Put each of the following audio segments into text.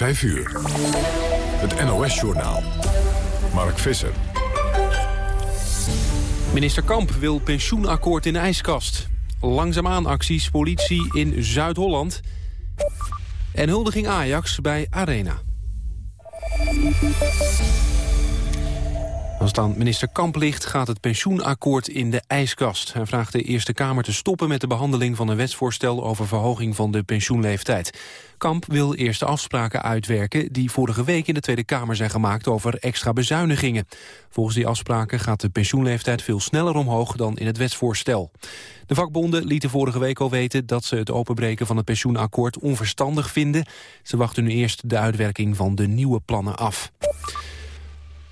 5 uur. Het NOS-journaal. Mark Visser. Minister Kamp wil pensioenakkoord in de ijskast. Langzaamaan acties politie in Zuid-Holland. En huldiging Ajax bij Arena. Als het aan minister Kamp ligt, gaat het pensioenakkoord in de ijskast. Hij vraagt de Eerste Kamer te stoppen met de behandeling van een wetsvoorstel over verhoging van de pensioenleeftijd. Kamp wil eerst de afspraken uitwerken die vorige week in de Tweede Kamer zijn gemaakt over extra bezuinigingen. Volgens die afspraken gaat de pensioenleeftijd veel sneller omhoog dan in het wetsvoorstel. De vakbonden lieten vorige week al weten dat ze het openbreken van het pensioenakkoord onverstandig vinden. Ze wachten nu eerst de uitwerking van de nieuwe plannen af.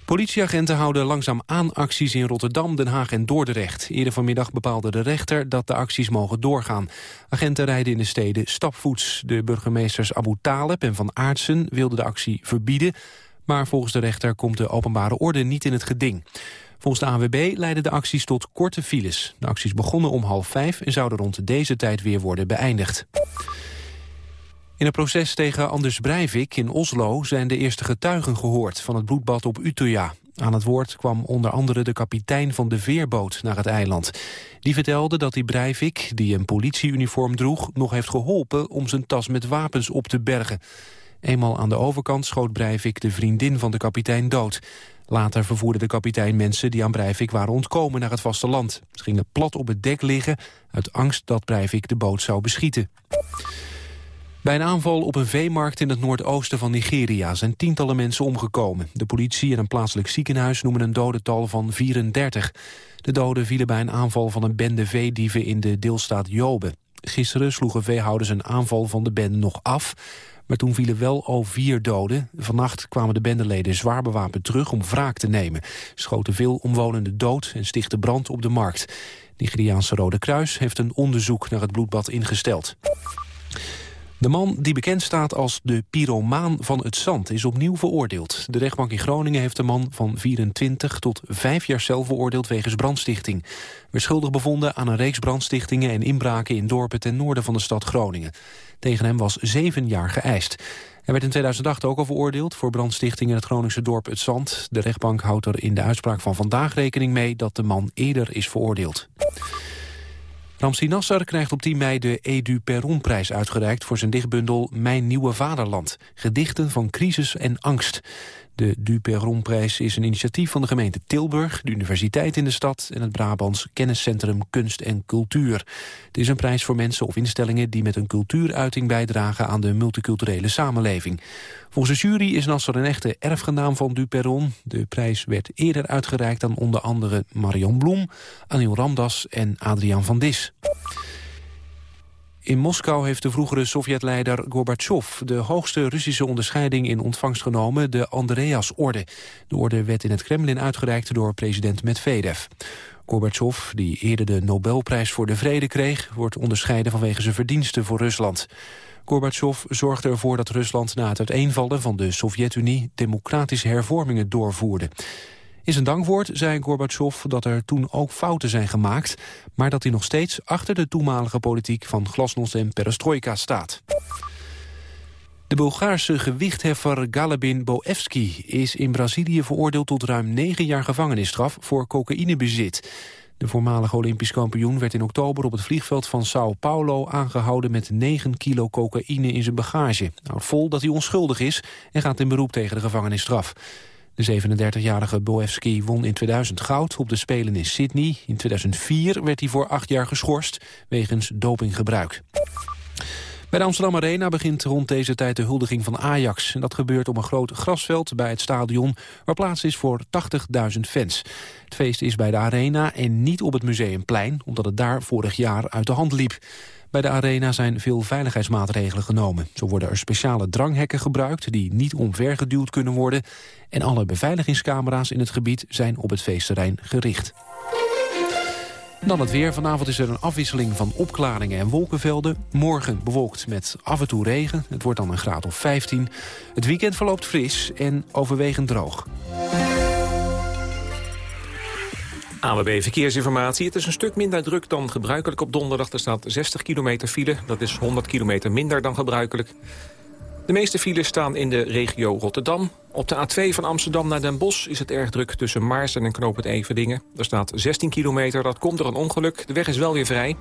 Politieagenten houden langzaam aan acties in Rotterdam, Den Haag en Dordrecht. Eerder vanmiddag bepaalde de rechter dat de acties mogen doorgaan. Agenten rijden in de steden stapvoets. De burgemeesters Abu Taleb en Van Aartsen wilden de actie verbieden... maar volgens de rechter komt de openbare orde niet in het geding. Volgens de AWB leidden de acties tot korte files. De acties begonnen om half vijf en zouden rond deze tijd weer worden beëindigd. In een proces tegen Anders Breivik in Oslo zijn de eerste getuigen gehoord van het bloedbad op Utøya. Aan het woord kwam onder andere de kapitein van de veerboot naar het eiland. Die vertelde dat hij Breivik, die een politieuniform droeg, nog heeft geholpen om zijn tas met wapens op te bergen. Eenmaal aan de overkant schoot Breivik de vriendin van de kapitein dood. Later vervoerde de kapitein mensen die aan Breivik waren ontkomen naar het vasteland. Ze gingen plat op het dek liggen uit angst dat Breivik de boot zou beschieten. Bij een aanval op een veemarkt in het noordoosten van Nigeria zijn tientallen mensen omgekomen. De politie en een plaatselijk ziekenhuis noemen een dodental van 34. De doden vielen bij een aanval van een bende veedieven in de deelstaat Jobe. Gisteren sloegen veehouders een aanval van de bende nog af, maar toen vielen wel al vier doden. Vannacht kwamen de bendeleden zwaar bewapend terug om wraak te nemen. Schoten veel omwonenden dood en stichtten brand op de markt. Nigeriaanse Rode Kruis heeft een onderzoek naar het bloedbad ingesteld. De man die bekend staat als de pyromaan van het zand is opnieuw veroordeeld. De rechtbank in Groningen heeft de man van 24 tot 5 jaar cel veroordeeld wegens brandstichting. Werd schuldig bevonden aan een reeks brandstichtingen en inbraken in dorpen ten noorden van de stad Groningen. Tegen hem was 7 jaar geëist. Hij werd in 2008 ook al veroordeeld voor brandstichting in het Groningse dorp Het Zand. De rechtbank houdt er in de uitspraak van vandaag rekening mee dat de man eerder is veroordeeld. Ramsi Nasser krijgt op 10 mei de Edu Perronprijs uitgereikt... voor zijn dichtbundel Mijn Nieuwe Vaderland. Gedichten van crisis en angst. De Duperronprijs is een initiatief van de gemeente Tilburg... de universiteit in de stad en het Brabants Kenniscentrum Kunst en Cultuur. Het is een prijs voor mensen of instellingen... die met een cultuuruiting bijdragen aan de multiculturele samenleving. Volgens de jury is Nasser een echte erfgenaam van Duperron. De prijs werd eerder uitgereikt aan onder andere Marion Bloem... Anil Ramdas en Adriaan van Dis. In Moskou heeft de vroegere Sovjetleider Gorbachev... de hoogste Russische onderscheiding in ontvangst genomen, de Andreas-orde. De orde werd in het Kremlin uitgereikt door president Medvedev. Gorbachev, die eerder de Nobelprijs voor de Vrede kreeg... wordt onderscheiden vanwege zijn verdiensten voor Rusland. Gorbachev zorgde ervoor dat Rusland na het uiteenvallen van de Sovjet-Unie... democratische hervormingen doorvoerde. In zijn dankwoord zei Gorbachev dat er toen ook fouten zijn gemaakt... maar dat hij nog steeds achter de toenmalige politiek van glasnost en perestroika staat. De Bulgaarse gewichtheffer Galebin Boevski is in Brazilië veroordeeld tot ruim negen jaar gevangenisstraf voor cocaïnebezit. De voormalige Olympisch kampioen werd in oktober op het vliegveld van Sao Paulo aangehouden met 9 kilo cocaïne in zijn bagage. Nou, vol dat hij onschuldig is en gaat in beroep tegen de gevangenisstraf. De 37-jarige Boevski won in 2000 goud op de Spelen in Sydney. In 2004 werd hij voor acht jaar geschorst wegens dopinggebruik. Bij de Amsterdam Arena begint rond deze tijd de huldiging van Ajax. En dat gebeurt op een groot grasveld bij het stadion... waar plaats is voor 80.000 fans. Het feest is bij de Arena en niet op het Museumplein... omdat het daar vorig jaar uit de hand liep. Bij de arena zijn veel veiligheidsmaatregelen genomen. Zo worden er speciale dranghekken gebruikt die niet omvergeduwd kunnen worden. En alle beveiligingscamera's in het gebied zijn op het feestterrein gericht. Dan het weer. Vanavond is er een afwisseling van opklaringen en wolkenvelden. Morgen bewolkt met af en toe regen. Het wordt dan een graad of 15. Het weekend verloopt fris en overwegend droog. ANWB Verkeersinformatie. Het is een stuk minder druk dan gebruikelijk op donderdag. Er staat 60 kilometer file. Dat is 100 kilometer minder dan gebruikelijk. De meeste files staan in de regio Rotterdam. Op de A2 van Amsterdam naar Den Bosch is het erg druk tussen Maarsen en Knoop het Everdingen. Er staat 16 kilometer, dat komt door een ongeluk. De weg is wel weer vrij.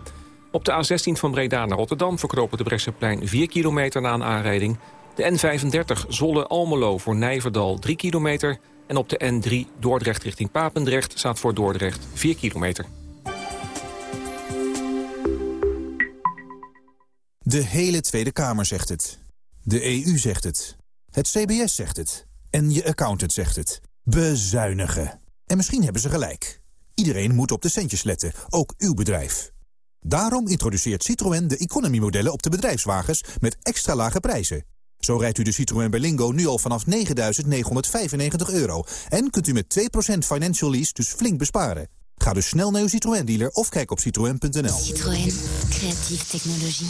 Op de A16 van Breda naar Rotterdam verkropen de Bresseplein 4 kilometer na een aanrijding. De N35 Zolle-Almelo voor Nijverdal 3 kilometer. En op de N3 Dordrecht richting Papendrecht staat voor Dordrecht 4 kilometer. De hele Tweede Kamer zegt het. De EU zegt het. Het CBS zegt het. En je accountant zegt het. Bezuinigen. En misschien hebben ze gelijk. Iedereen moet op de centjes letten, ook uw bedrijf. Daarom introduceert Citroën de economy-modellen op de bedrijfswagens met extra lage prijzen. Zo rijdt u de Citroën Berlingo nu al vanaf 9.995 euro. En kunt u met 2% financial lease dus flink besparen. Ga dus snel naar uw Citroën-dealer of kijk op citroën.nl. Citroën. Creatieve technologie.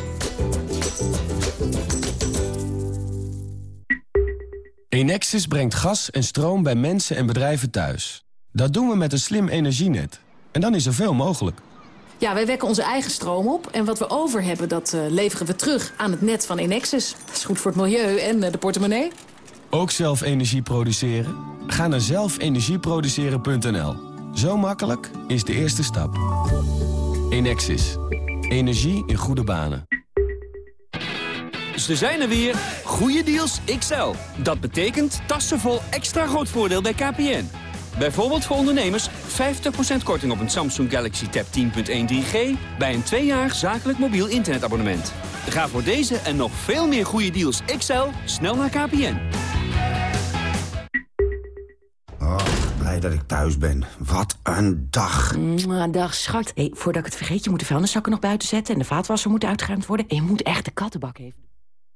Enexis brengt gas en stroom bij mensen en bedrijven thuis. Dat doen we met een slim energienet. En dan is er veel mogelijk. Ja, wij wekken onze eigen stroom op. En wat we over hebben, dat uh, leveren we terug aan het net van Enexis. Dat is goed voor het milieu en uh, de portemonnee. Ook zelf energie produceren? Ga naar zelfenergieproduceren.nl. Zo makkelijk is de eerste stap. Enexis. Energie in goede banen. Ze zijn er weer. Goede deals XL. Dat betekent tassen vol extra groot voordeel bij KPN. Bijvoorbeeld voor ondernemers 50% korting op een Samsung Galaxy Tab 10.1 3G... bij een twee jaar zakelijk mobiel internetabonnement. Ga voor deze en nog veel meer goede deals XL snel naar KPN. Oh, blij dat ik thuis ben. Wat een dag. Mm, dag, schat. Hey, voordat ik het vergeet, je moet de vuilniszakken nog buiten zetten... en de vaatwasser moet uitgeruimd worden. En je moet echt de kattenbak even...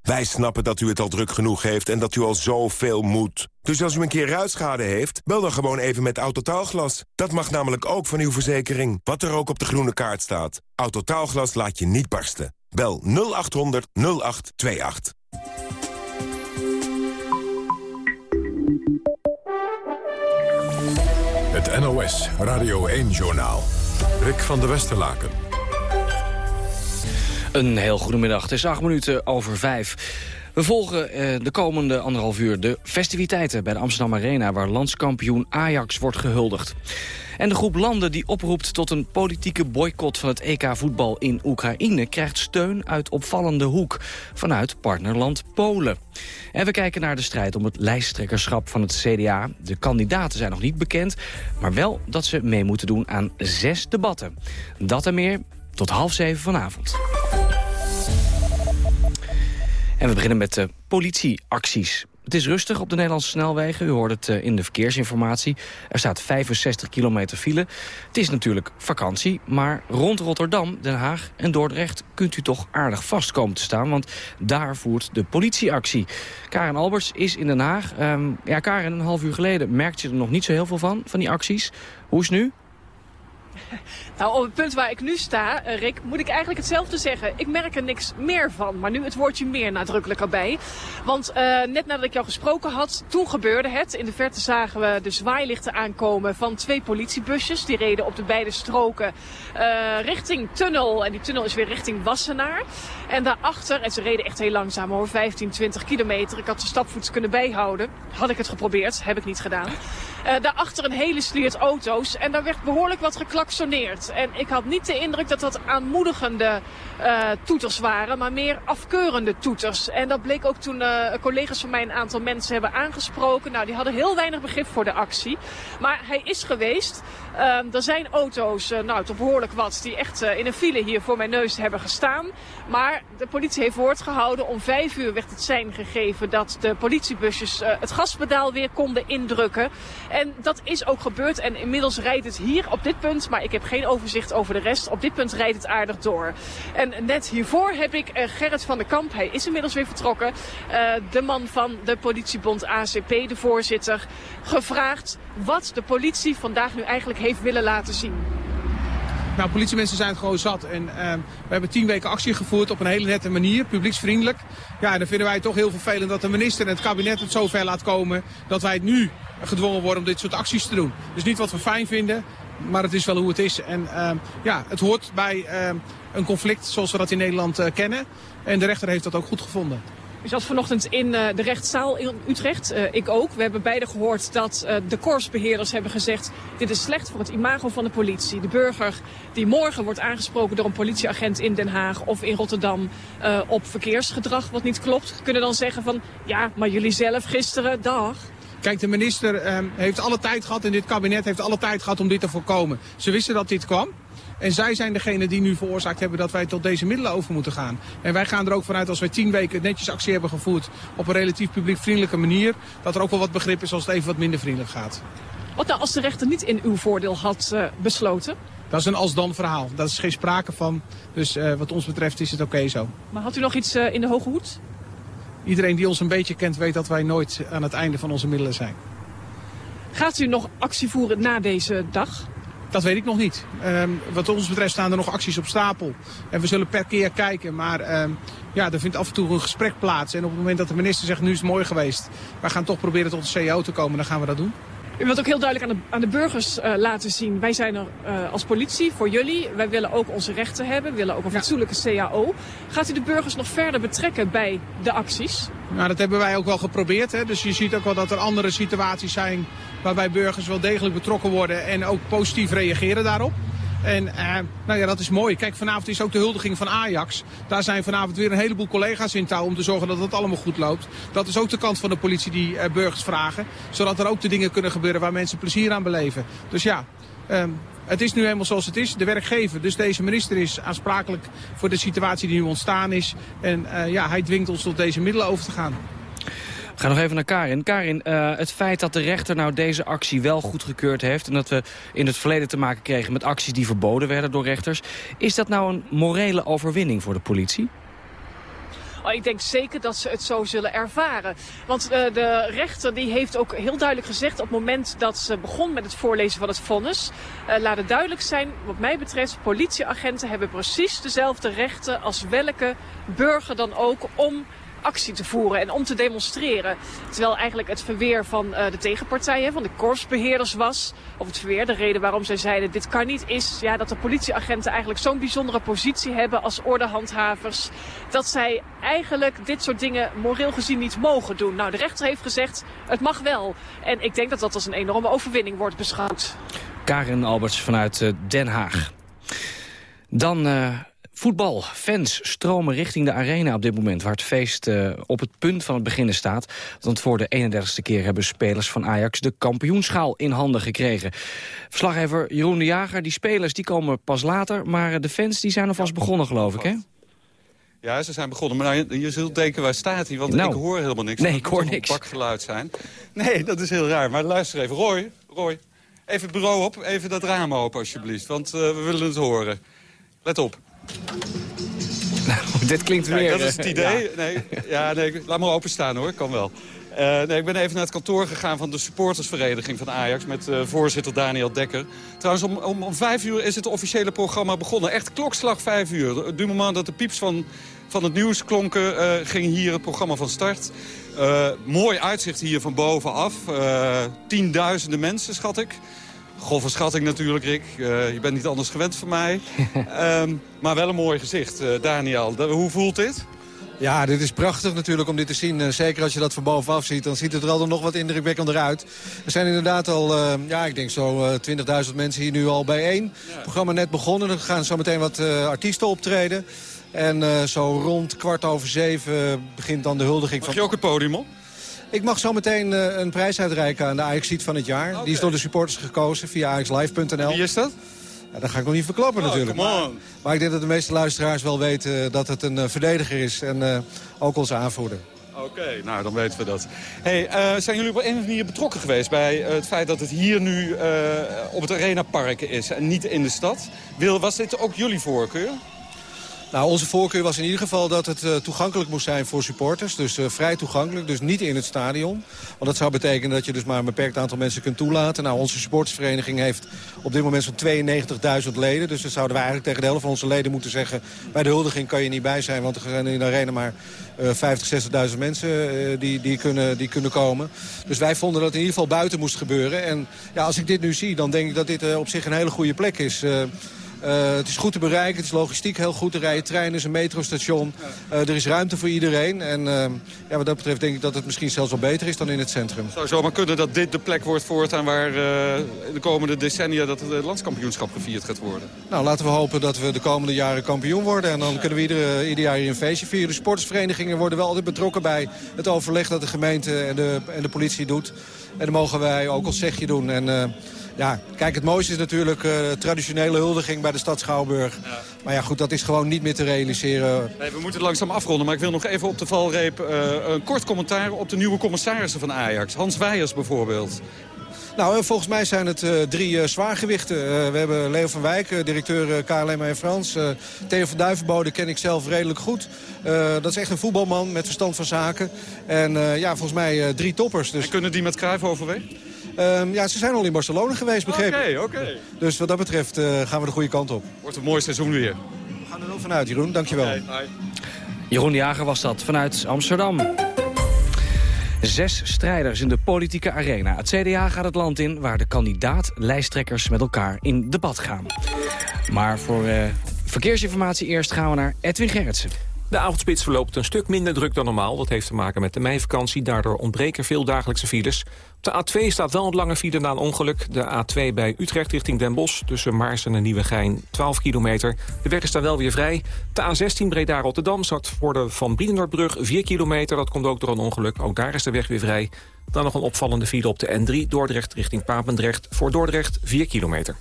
Wij snappen dat u het al druk genoeg heeft en dat u al zoveel moet. Dus als u een keer ruitschade heeft, bel dan gewoon even met Autotaalglas. Dat mag namelijk ook van uw verzekering, wat er ook op de groene kaart staat. Autotaalglas laat je niet barsten. Bel 0800 0828. Het NOS Radio 1-journaal. Rick van der Westerlaken. Een heel goedemiddag. Het is acht minuten over vijf. We volgen eh, de komende anderhalf uur de festiviteiten bij de Amsterdam Arena... waar landskampioen Ajax wordt gehuldigd. En de groep landen die oproept tot een politieke boycott van het EK voetbal in Oekraïne... krijgt steun uit opvallende hoek vanuit partnerland Polen. En we kijken naar de strijd om het lijsttrekkerschap van het CDA. De kandidaten zijn nog niet bekend, maar wel dat ze mee moeten doen aan zes debatten. Dat en meer tot half zeven vanavond. En we beginnen met de politieacties. Het is rustig op de Nederlandse snelwegen. U hoort het eh, in de verkeersinformatie. Er staat 65 kilometer file. Het is natuurlijk vakantie, maar rond Rotterdam, Den Haag en Dordrecht... kunt u toch aardig vast komen te staan, want daar voert de politieactie. Karen Alberts is in Den Haag. Um, ja, Karen, een half uur geleden merkte je er nog niet zo heel veel van, van die acties. Hoe is het nu? Nou, op het punt waar ik nu sta, eh, Rick, moet ik eigenlijk hetzelfde zeggen. Ik merk er niks meer van, maar nu het woordje meer nadrukkelijker bij. Want uh, net nadat ik jou gesproken had, toen gebeurde het. In de verte zagen we de zwaailichten aankomen van twee politiebusjes. Die reden op de beide stroken uh, richting tunnel. En die tunnel is weer richting Wassenaar. En daarachter, en ze reden echt heel langzaam hoor, 15, 20 kilometer. Ik had de stapvoets kunnen bijhouden. Had ik het geprobeerd, heb ik niet gedaan. Uh, daarachter een hele sliert auto's. En daar werd behoorlijk wat En ik had niet de indruk dat dat aanmoedigende uh, toeters waren, maar meer afkeurende toeters. En dat bleek ook toen uh, collega's van mij een aantal mensen hebben aangesproken. Nou, die hadden heel weinig begrip voor de actie. Maar hij is geweest. Uh, er zijn auto's, nou toch behoorlijk wat, die echt in een file hier voor mijn neus hebben gestaan. Maar de politie heeft woord gehouden. Om vijf uur werd het zijn gegeven dat de politiebusjes uh, het gaspedaal weer konden indrukken. En dat is ook gebeurd. En inmiddels rijdt het hier op dit punt, maar ik heb geen overzicht over de rest. Op dit punt rijdt het aardig door. En net hiervoor heb ik uh, Gerrit van der Kamp, hij is inmiddels weer vertrokken. Uh, de man van de politiebond ACP, de voorzitter, gevraagd wat de politie vandaag nu eigenlijk heeft willen laten zien. Nou, politiemensen zijn het gewoon zat. En uh, we hebben tien weken actie gevoerd op een hele nette manier, publieksvriendelijk. Ja, en dan vinden wij het toch heel vervelend dat de minister en het kabinet het zover laat komen... dat wij het nu gedwongen worden om dit soort acties te doen. Dus niet wat we fijn vinden, maar het is wel hoe het is. En uh, ja, het hoort bij uh, een conflict zoals we dat in Nederland uh, kennen. En de rechter heeft dat ook goed gevonden. U zat vanochtend in uh, de rechtszaal in Utrecht. Uh, ik ook. We hebben beide gehoord dat uh, de korpsbeheerders hebben gezegd... dit is slecht voor het imago van de politie. De burger die morgen wordt aangesproken door een politieagent in Den Haag... of in Rotterdam op verkeersgedrag wat niet klopt... kunnen dan zeggen van... ja, maar jullie zelf gisteren, dag... Kijk, de minister uh, heeft alle tijd gehad en dit kabinet heeft alle tijd gehad om dit te voorkomen. Ze wisten dat dit kwam. En zij zijn degene die nu veroorzaakt hebben dat wij tot deze middelen over moeten gaan. En wij gaan er ook vanuit als wij tien weken netjes actie hebben gevoerd op een relatief publiekvriendelijke manier. Dat er ook wel wat begrip is als het even wat minder vriendelijk gaat. Wat nou als de rechter niet in uw voordeel had uh, besloten? Dat is een als-dan verhaal. Daar is geen sprake van. Dus uh, wat ons betreft is het oké okay zo. Maar had u nog iets uh, in de hoge hoed? Iedereen die ons een beetje kent weet dat wij nooit aan het einde van onze middelen zijn. Gaat u nog actie voeren na deze dag? Dat weet ik nog niet. Um, wat ons betreft staan er nog acties op stapel. En we zullen per keer kijken. Maar um, ja, er vindt af en toe een gesprek plaats. En op het moment dat de minister zegt, nu is het mooi geweest. Wij gaan toch proberen tot de CEO te komen, dan gaan we dat doen. U wilt ook heel duidelijk aan de, aan de burgers uh, laten zien. Wij zijn er uh, als politie voor jullie. Wij willen ook onze rechten hebben. We willen ook een fatsoenlijke CAO. Gaat u de burgers nog verder betrekken bij de acties? Nou, dat hebben wij ook wel geprobeerd. Hè. Dus je ziet ook wel dat er andere situaties zijn waarbij burgers wel degelijk betrokken worden en ook positief reageren daarop. En uh, nou ja, dat is mooi. Kijk, vanavond is ook de huldiging van Ajax. Daar zijn vanavond weer een heleboel collega's in touw om te zorgen dat het allemaal goed loopt. Dat is ook de kant van de politie die uh, burgers vragen. Zodat er ook de dingen kunnen gebeuren waar mensen plezier aan beleven. Dus ja, um, het is nu helemaal zoals het is. De werkgever, dus deze minister is aansprakelijk voor de situatie die nu ontstaan is. En uh, ja, hij dwingt ons tot deze middelen over te gaan. Gaan nog even naar Karin. Karin, uh, het feit dat de rechter nou deze actie wel goedgekeurd heeft... en dat we in het verleden te maken kregen met acties die verboden werden door rechters... is dat nou een morele overwinning voor de politie? Oh, ik denk zeker dat ze het zo zullen ervaren. Want uh, de rechter die heeft ook heel duidelijk gezegd... op het moment dat ze begon met het voorlezen van het vonnis... Uh, laat het duidelijk zijn, wat mij betreft... politieagenten hebben precies dezelfde rechten als welke burger dan ook... om actie te voeren en om te demonstreren. Terwijl eigenlijk het verweer van uh, de tegenpartijen, van de korpsbeheerders was... of het verweer, de reden waarom zij zeiden dit kan niet... is ja, dat de politieagenten eigenlijk zo'n bijzondere positie hebben als ordehandhavers... dat zij eigenlijk dit soort dingen moreel gezien niet mogen doen. Nou, de rechter heeft gezegd, het mag wel. En ik denk dat dat als een enorme overwinning wordt beschouwd. Karin Alberts vanuit uh, Den Haag. Dan... Uh... Voetbal. Fans stromen richting de arena op dit moment... waar het feest uh, op het punt van het beginnen staat. Want voor de 31ste keer hebben spelers van Ajax... de kampioenschaal in handen gekregen. Verslaggever Jeroen de Jager, die spelers die komen pas later... maar de fans die zijn alvast begonnen, geloof ik, hè? Ja, ze zijn begonnen. Maar nou, je, zult denken, waar staat hij? Want nou, ik hoor helemaal niks. Nee, ik hoor niks. Het bakgeluid zijn. Nee, dat is heel raar. Maar luister even. Roy, Roy, even het bureau op. Even dat raam open, alsjeblieft. Want uh, we willen het horen. Let op. Nou, dit klinkt weer... Kijk, dat is het idee. Ja. Nee, ja, nee, laat maar openstaan hoor, kan wel. Uh, nee, ik ben even naar het kantoor gegaan van de supportersvereniging van Ajax... met uh, voorzitter Daniel Dekker. Trouwens, om, om, om vijf uur is het officiële programma begonnen. Echt klokslag vijf uur. Du moment dat de pieps van, van het nieuws klonken... Uh, ging hier het programma van start. mooi uitzicht hier van bovenaf. tienduizenden mensen, schat ik. Grove schatting natuurlijk, Rick. Uh, je bent niet anders gewend van mij. um, maar wel een mooi gezicht, uh, Daniel. Hoe voelt dit? Ja, dit is prachtig natuurlijk om dit te zien. Uh, zeker als je dat van bovenaf ziet, dan ziet het er al nog wat indrukwekkender uit. Er zijn inderdaad al, uh, ja, ik denk zo uh, 20.000 mensen hier nu al bijeen. Ja. Het programma net begonnen, er gaan zo meteen wat artiesten optreden. En zo rond kwart over zeven begint dan de huldiging Mag van... je ook het podium op? Ik mag zo meteen uh, een prijs uitreiken aan de ajax van het jaar. Okay. Die is door de supporters gekozen via ajaxlive.nl. Wie is dat? Ja, dat ga ik nog niet verklappen Oh, natuurlijk. Maar, maar ik denk dat de meeste luisteraars wel weten dat het een eh, verdediger is. En eh, ook onze aanvoerder. Oké, nou dan weten we dat. Hey, eh, zijn jullie op een of andere manier betrokken geweest bij eh, het feit dat het hier nu eh, op het Arena Park is en niet in de stad? Wil, was dit ook jullie voorkeur? Nou, onze voorkeur was in ieder geval dat het eh, toegankelijk moest zijn voor supporters. Dus eh, vrij toegankelijk, dus niet in het stadion. Want dat zou betekenen dat je dus maar een beperkt aantal mensen kunt toelaten. Nou, onze supportersvereniging heeft op dit moment zo'n 92.000 leden. Dus dan zouden we eigenlijk tegen de helft van onze leden moeten zeggen... bij de huldiging kan je niet bij zijn, want er zijn in de arena maar eh 50, 60.000 mensen eh, die, die, kunnen, die kunnen komen. Dus wij vonden dat het in ieder geval buiten moest gebeuren. En ja, als ik dit nu zie, dan denk ik dat dit op zich een hele goede plek is... Eh, het is goed te bereiken, het is logistiek heel goed. Er rijden treinen, is een metrostation. Eh, er is ruimte voor iedereen. En eh, ja, wat dat betreft denk ik dat het misschien zelfs wel beter is dan in het centrum. Zou zomaar kunnen dat dit de plek wordt voortaan waar de komende decennia dat het landskampioenschap gevierd gaat worden? Nou, laten we hopen dat we de komende jaren kampioen worden. En dan kunnen we ieder, ieder jaar hier een feestje vieren. De sportsverenigingen worden wel altijd betrokken bij het overleg dat de gemeente en de, en de politie doet. En dan mogen wij ook ons zegje doen. En ja, kijk, het mooiste is natuurlijk eh, traditionele huldiging bij de stad Schouwburg. Maar ja, goed, dat is gewoon niet meer te realiseren. Nee, we moeten het langzaam afronden, maar ik wil nog even op de valreep eh, een kort commentaar op de nieuwe commissarissen van Ajax. Hans Weijers bijvoorbeeld. Nou, eh, volgens mij zijn het drie zwaargewichten. We hebben Leo van Wijk, directeur KLM en Frans. Theo van Duivenbode ken ik zelf redelijk goed. Dat is echt een voetbalman met verstand van zaken. En ja, volgens mij drie toppers. Dus... En kunnen die met Cruijff overweg? Ehm, ja, ze zijn al in Barcelona geweest, begrepen. Oké, oké. Dus wat dat betreft eh, gaan we de goede kant op. Wordt een mooi seizoen weer. We gaan er wel vanuit, Jeroen. Dankjewel. Jeroen de Jager was dat vanuit Amsterdam. Zes strijders in de politieke arena. Het CDA gaat het land in waar de kandidaat-lijsttrekkers met elkaar in debat gaan. Maar voor eh, verkeersinformatie eerst gaan we naar Edwin Gerritsen. De avondspits verloopt een stuk minder druk dan normaal. Dat heeft te maken met de meivakantie. Daardoor ontbreken veel dagelijkse files. Op de A2 staat wel een lange file na een ongeluk. De A2 bij Utrecht richting Den Bosch. Tussen Maarsen en Nieuwegein 12 kilometer. De weg is daar wel weer vrij. De A16 Breda-Rotterdam staat voor de Van Brienenoordbrug 4 kilometer. Dat komt ook door een ongeluk. Ook daar is de weg weer vrij. Dan nog een opvallende file op de N3 Dordrecht richting Papendrecht. Voor Dordrecht 4 kilometer.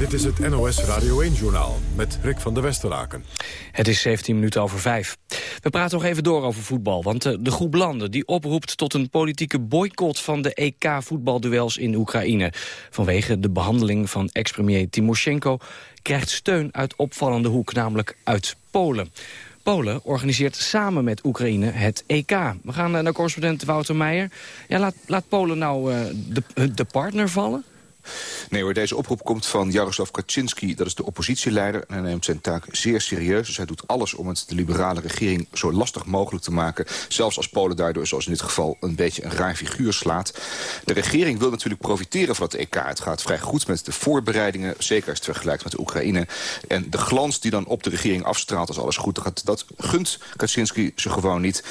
Dit is het NOS Radio 1-journaal met Rick van der Westeraken. Het is 17 minuten over vijf. We praten nog even door over voetbal. Want eh, de groep landen die oproept tot een politieke boycott... van de EK-voetbalduels in Oekraïne... vanwege de behandeling van ex-premier Timoshenko... krijgt steun uit opvallende hoek, namelijk uit Polen. Polen organiseert samen met Oekraïne het EK. We gaan eh, naar correspondent Wouter Meijer. Ja, laat, laat Polen nou eh, de, de partner vallen? Nee hoor, deze oproep komt van Jaroslav Kaczynski. Dat is de oppositieleider en hij neemt zijn taak zeer serieus. Dus hij doet alles om het de liberale regering zo lastig mogelijk te maken. Zelfs als Polen daardoor, zoals in dit geval, een beetje een raar figuur slaat. De regering wil natuurlijk profiteren van het EK. Het gaat vrij goed met de voorbereidingen. Zeker als het vergelijkt met de Oekraïne. En de glans die dan op de regering afstraalt als alles goed gaat... dat gunt Kaczynski ze gewoon niet.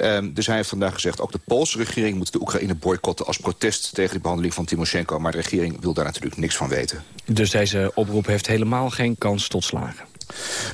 Um, dus hij heeft vandaag gezegd... ook de Poolse regering moet de Oekraïne boycotten... als protest tegen de behandeling van Timoshenko. Maar de regering wil daar natuurlijk niks van weten. Dus deze oproep heeft helemaal geen kans tot slagen?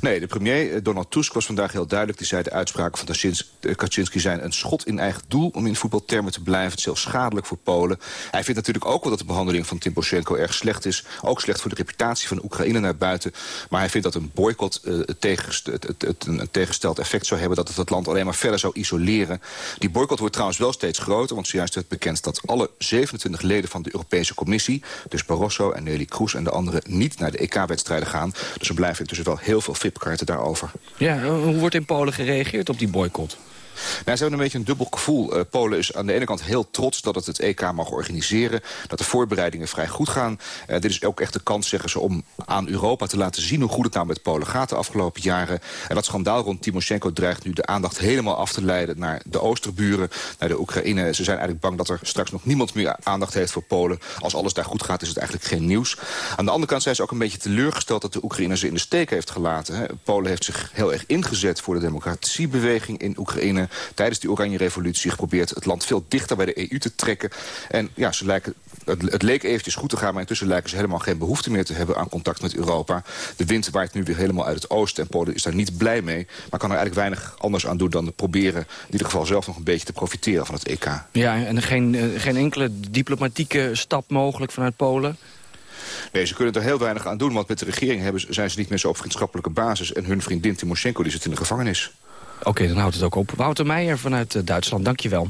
Nee, de premier eh, Donald Tusk was vandaag heel duidelijk. Die zei de uitspraken van eh, Kaczynski zijn een schot in eigen doel... om in voetbaltermen te blijven. Het is zelfs schadelijk voor Polen. Hij vindt natuurlijk ook wel dat de behandeling van Timoshenko erg slecht is. Ook slecht voor de reputatie van Oekraïne naar buiten. Maar hij vindt dat een boycott tegengest het, het, het, een tegengesteld effect zou hebben... dat het het land alleen maar verder zou isoleren. Die boycott wordt trouwens wel steeds groter... want zojuist werd bekend dat alle 27 leden van de Europese Commissie... dus Barroso en Nelly Kroes en de anderen... niet naar de EK-wedstrijden gaan. Dus er blijven intussen wel heel veel VIP-kaarten daarover. Ja, hoe wordt in Polen gereageerd op die boycott? Nou, ze hebben een beetje een dubbel gevoel. Uh, Polen is aan de ene kant heel trots dat het het EK mag organiseren. Dat de voorbereidingen vrij goed gaan. Uh, dit is ook echt de kans, zeggen ze, om aan Europa te laten zien... hoe goed het nou met Polen gaat de afgelopen jaren. En dat schandaal rond Timoshenko dreigt nu de aandacht helemaal af te leiden... naar de oosterburen, naar de Oekraïne. Ze zijn eigenlijk bang dat er straks nog niemand meer aandacht heeft voor Polen. Als alles daar goed gaat, is het eigenlijk geen nieuws. Aan de andere kant zijn ze ook een beetje teleurgesteld... dat de Oekraïne ze in de steek heeft gelaten. Hè. Polen heeft zich heel erg ingezet voor de democratiebeweging in Oekraïne tijdens die Oranje Revolutie geprobeerd het land veel dichter bij de EU te trekken. En ja, ze lijken, het, het leek eventjes goed te gaan, maar intussen lijken ze helemaal geen behoefte meer te hebben aan contact met Europa. De wind waait nu weer helemaal uit het oosten en Polen is daar niet blij mee, maar kan er eigenlijk weinig anders aan doen dan proberen in ieder geval zelf nog een beetje te profiteren van het EK. Ja, en geen, geen enkele diplomatieke stap mogelijk vanuit Polen? Nee, ze kunnen er heel weinig aan doen, want met de regering hebben, zijn ze niet meer zo op vriendschappelijke basis. En hun vriendin Timoshenko die zit in de gevangenis. Oké, dan houdt het ook op. Wouter Meijer vanuit uh, Duitsland, dankjewel.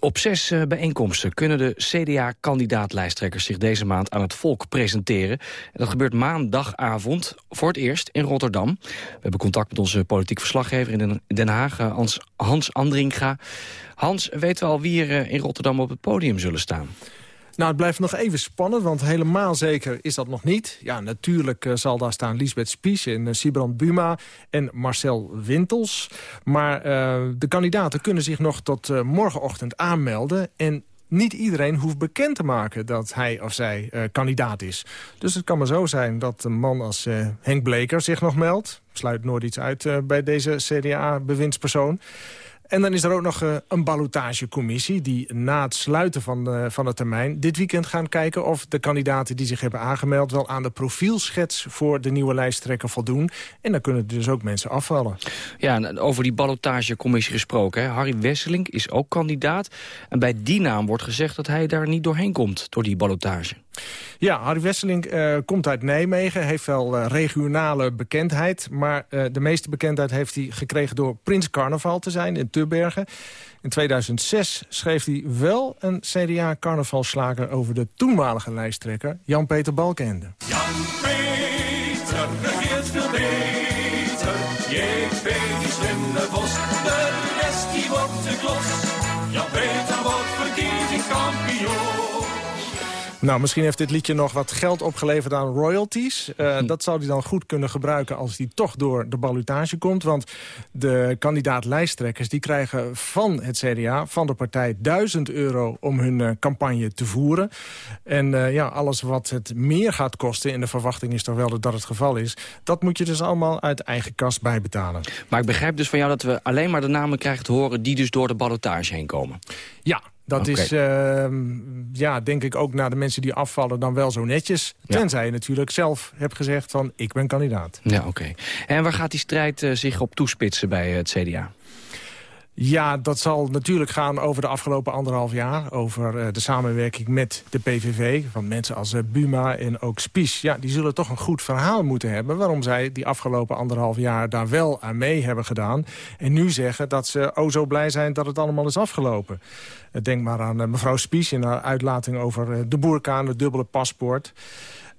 Op zes uh, bijeenkomsten kunnen de CDA-kandidaatlijsttrekkers zich deze maand aan het volk presenteren. En dat gebeurt maandagavond voor het eerst in Rotterdam. We hebben contact met onze politiek verslaggever in Den Haag, Hans, Hans Andringa. Hans, weten we al wie er in Rotterdam op het podium zullen staan? Nou, het blijft nog even spannend, want helemaal zeker is dat nog niet. Ja, natuurlijk uh, zal daar staan Lisbeth Spies en uh, Sibrand Buma en Marcel Wintels. Maar uh, de kandidaten kunnen zich nog tot morgenochtend aanmelden... en niet iedereen hoeft bekend te maken dat hij of zij kandidaat is. Dus het kan maar zo zijn dat een man als Henk Bleker zich nog meldt. Sluit nooit iets uit bij deze CDA-bewindspersoon. En dan is er ook nog uh, een ballotagecommissie... die na het sluiten van, uh, van de termijn dit weekend gaan kijken... of de kandidaten die zich hebben aangemeld... wel aan de profielschets voor de nieuwe lijsttrekker voldoen. En dan kunnen er dus ook mensen afvallen. Ja, over die ballotagecommissie gesproken. Hè. Harry Wesseling is ook kandidaat. En bij die naam wordt gezegd dat hij daar niet doorheen komt... door die ballotage. Ja, Harry Wesseling uh, komt uit Nijmegen, heeft wel uh, regionale bekendheid. Maar uh, de meeste bekendheid heeft hij gekregen door Prins Carnaval te zijn in Tubbergen. In 2006 schreef hij wel een CDA-carnavalslager over de toenmalige lijsttrekker Jan-Peter Balkenende. Jan-Peter veel beter, je weet die slimme bos, de rest die wordt te klos. Jan-Peter wordt verkiezingskampioen. Nou, misschien heeft dit liedje nog wat geld opgeleverd aan royalties. Uh, dat zou hij dan goed kunnen gebruiken als hij toch door de ballotage komt. Want de kandidaat-lijsttrekkers die krijgen van het CDA, van de partij, 1000 euro om hun uh, campagne te voeren. En uh, ja, alles wat het meer gaat kosten, en de verwachting is toch wel dat dat het geval is... dat moet je dus allemaal uit eigen kas bijbetalen. Maar ik begrijp dus van jou dat we alleen maar de namen krijgen te horen... die dus door de ballotage heen komen. Ja, dat okay. is, uh, ja, denk ik ook naar de mensen die afvallen dan wel zo netjes. Tenzij ja. je natuurlijk zelf hebt gezegd van ik ben kandidaat. Ja, oké. Okay. En waar gaat die strijd uh, zich op toespitsen bij het CDA? Ja, dat zal natuurlijk gaan over de afgelopen anderhalf jaar. Over uh, de samenwerking met de PVV. Van mensen als uh, Buma en ook Spies. Ja, die zullen toch een goed verhaal moeten hebben... waarom zij die afgelopen anderhalf jaar daar wel aan mee hebben gedaan. En nu zeggen dat ze oh zo blij zijn dat het allemaal is afgelopen. Uh, denk maar aan mevrouw Spies in haar uitlating over de boerka en het dubbele paspoort.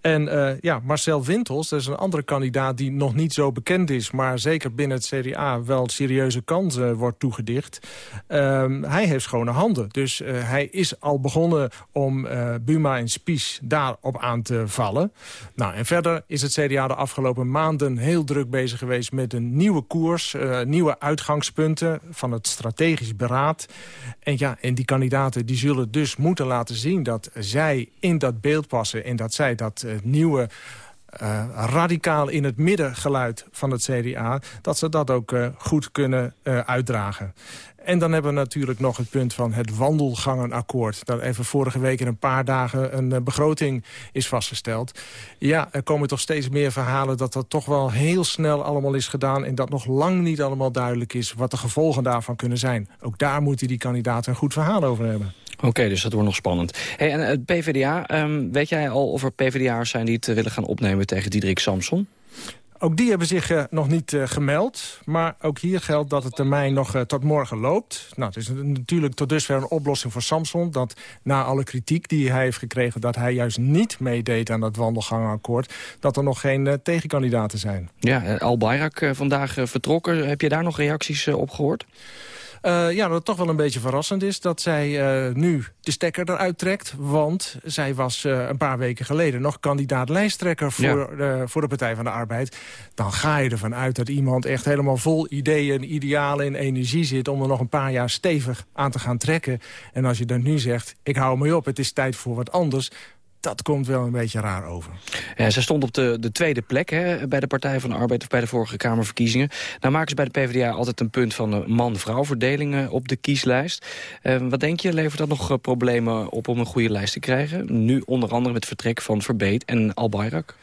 En uh, ja, Marcel Wintels, dat is een andere kandidaat die nog niet zo bekend is... maar zeker binnen het CDA wel serieuze kansen wordt toegedicht. Um, hij heeft schone handen. Dus uh, hij is al begonnen om Buma en Spies daarop aan te vallen. Nou, en verder is het CDA de afgelopen maanden heel druk bezig geweest... met een nieuwe koers, nieuwe uitgangspunten van het strategisch beraad. En ja, en die kandidaten die zullen dus moeten laten zien... dat zij in dat beeld passen en dat zij dat het nieuwe uh, radicaal in het midden geluid van het CDA... dat ze dat ook uh, goed kunnen uh, uitdragen. En dan hebben we natuurlijk nog het punt van het wandelgangenakkoord. Dat even vorige week in een paar dagen een begroting is vastgesteld. Ja, er komen toch steeds meer verhalen dat dat toch wel heel snel allemaal is gedaan... en dat nog lang niet allemaal duidelijk is wat de gevolgen daarvan kunnen zijn. Ook daar moeten die kandidaten een goed verhaal over hebben. Oké, okay, dus dat wordt nog spannend. Hey, en het PvdA, um, weet jij al of er PvdA'ers zijn die het willen gaan opnemen tegen Diederik Samson? Ook die hebben zich uh, nog niet uh, gemeld. Maar ook hier geldt dat de termijn nog uh, tot morgen loopt. Nou, het is natuurlijk tot dusver een oplossing voor Samson... dat na alle kritiek die hij heeft gekregen... dat hij juist niet meedeed aan dat wandelgangakkoord... dat er nog geen tegenkandidaten zijn. Ja, Al Bayrak vandaag vertrokken. Heb je daar nog reacties op gehoord? Uh, ja, dat het toch wel een beetje verrassend is dat zij uh, nu de stekker eruit trekt. Want zij was uh, een paar weken geleden nog kandidaat lijsttrekker voor, ja. voor de Partij van de Arbeid. Dan ga je ervan uit dat iemand echt helemaal vol ideeën, idealen en energie zit... om er nog een paar jaar stevig aan te gaan trekken. En als je dan nu zegt, ik hou me op, het is tijd voor wat anders dat komt wel een beetje raar over. Ja, ze stond op de, de tweede plek hè, bij de Partij van de Arbeid... of bij de vorige Kamerverkiezingen. Nou maken ze bij de PvdA altijd een punt van man-vrouw verdelingen op de kieslijst. Uh, wat denk je, levert dat nog problemen op om een goede lijst te krijgen? Nu onder andere met vertrek van Verbeet en Al Bayrak?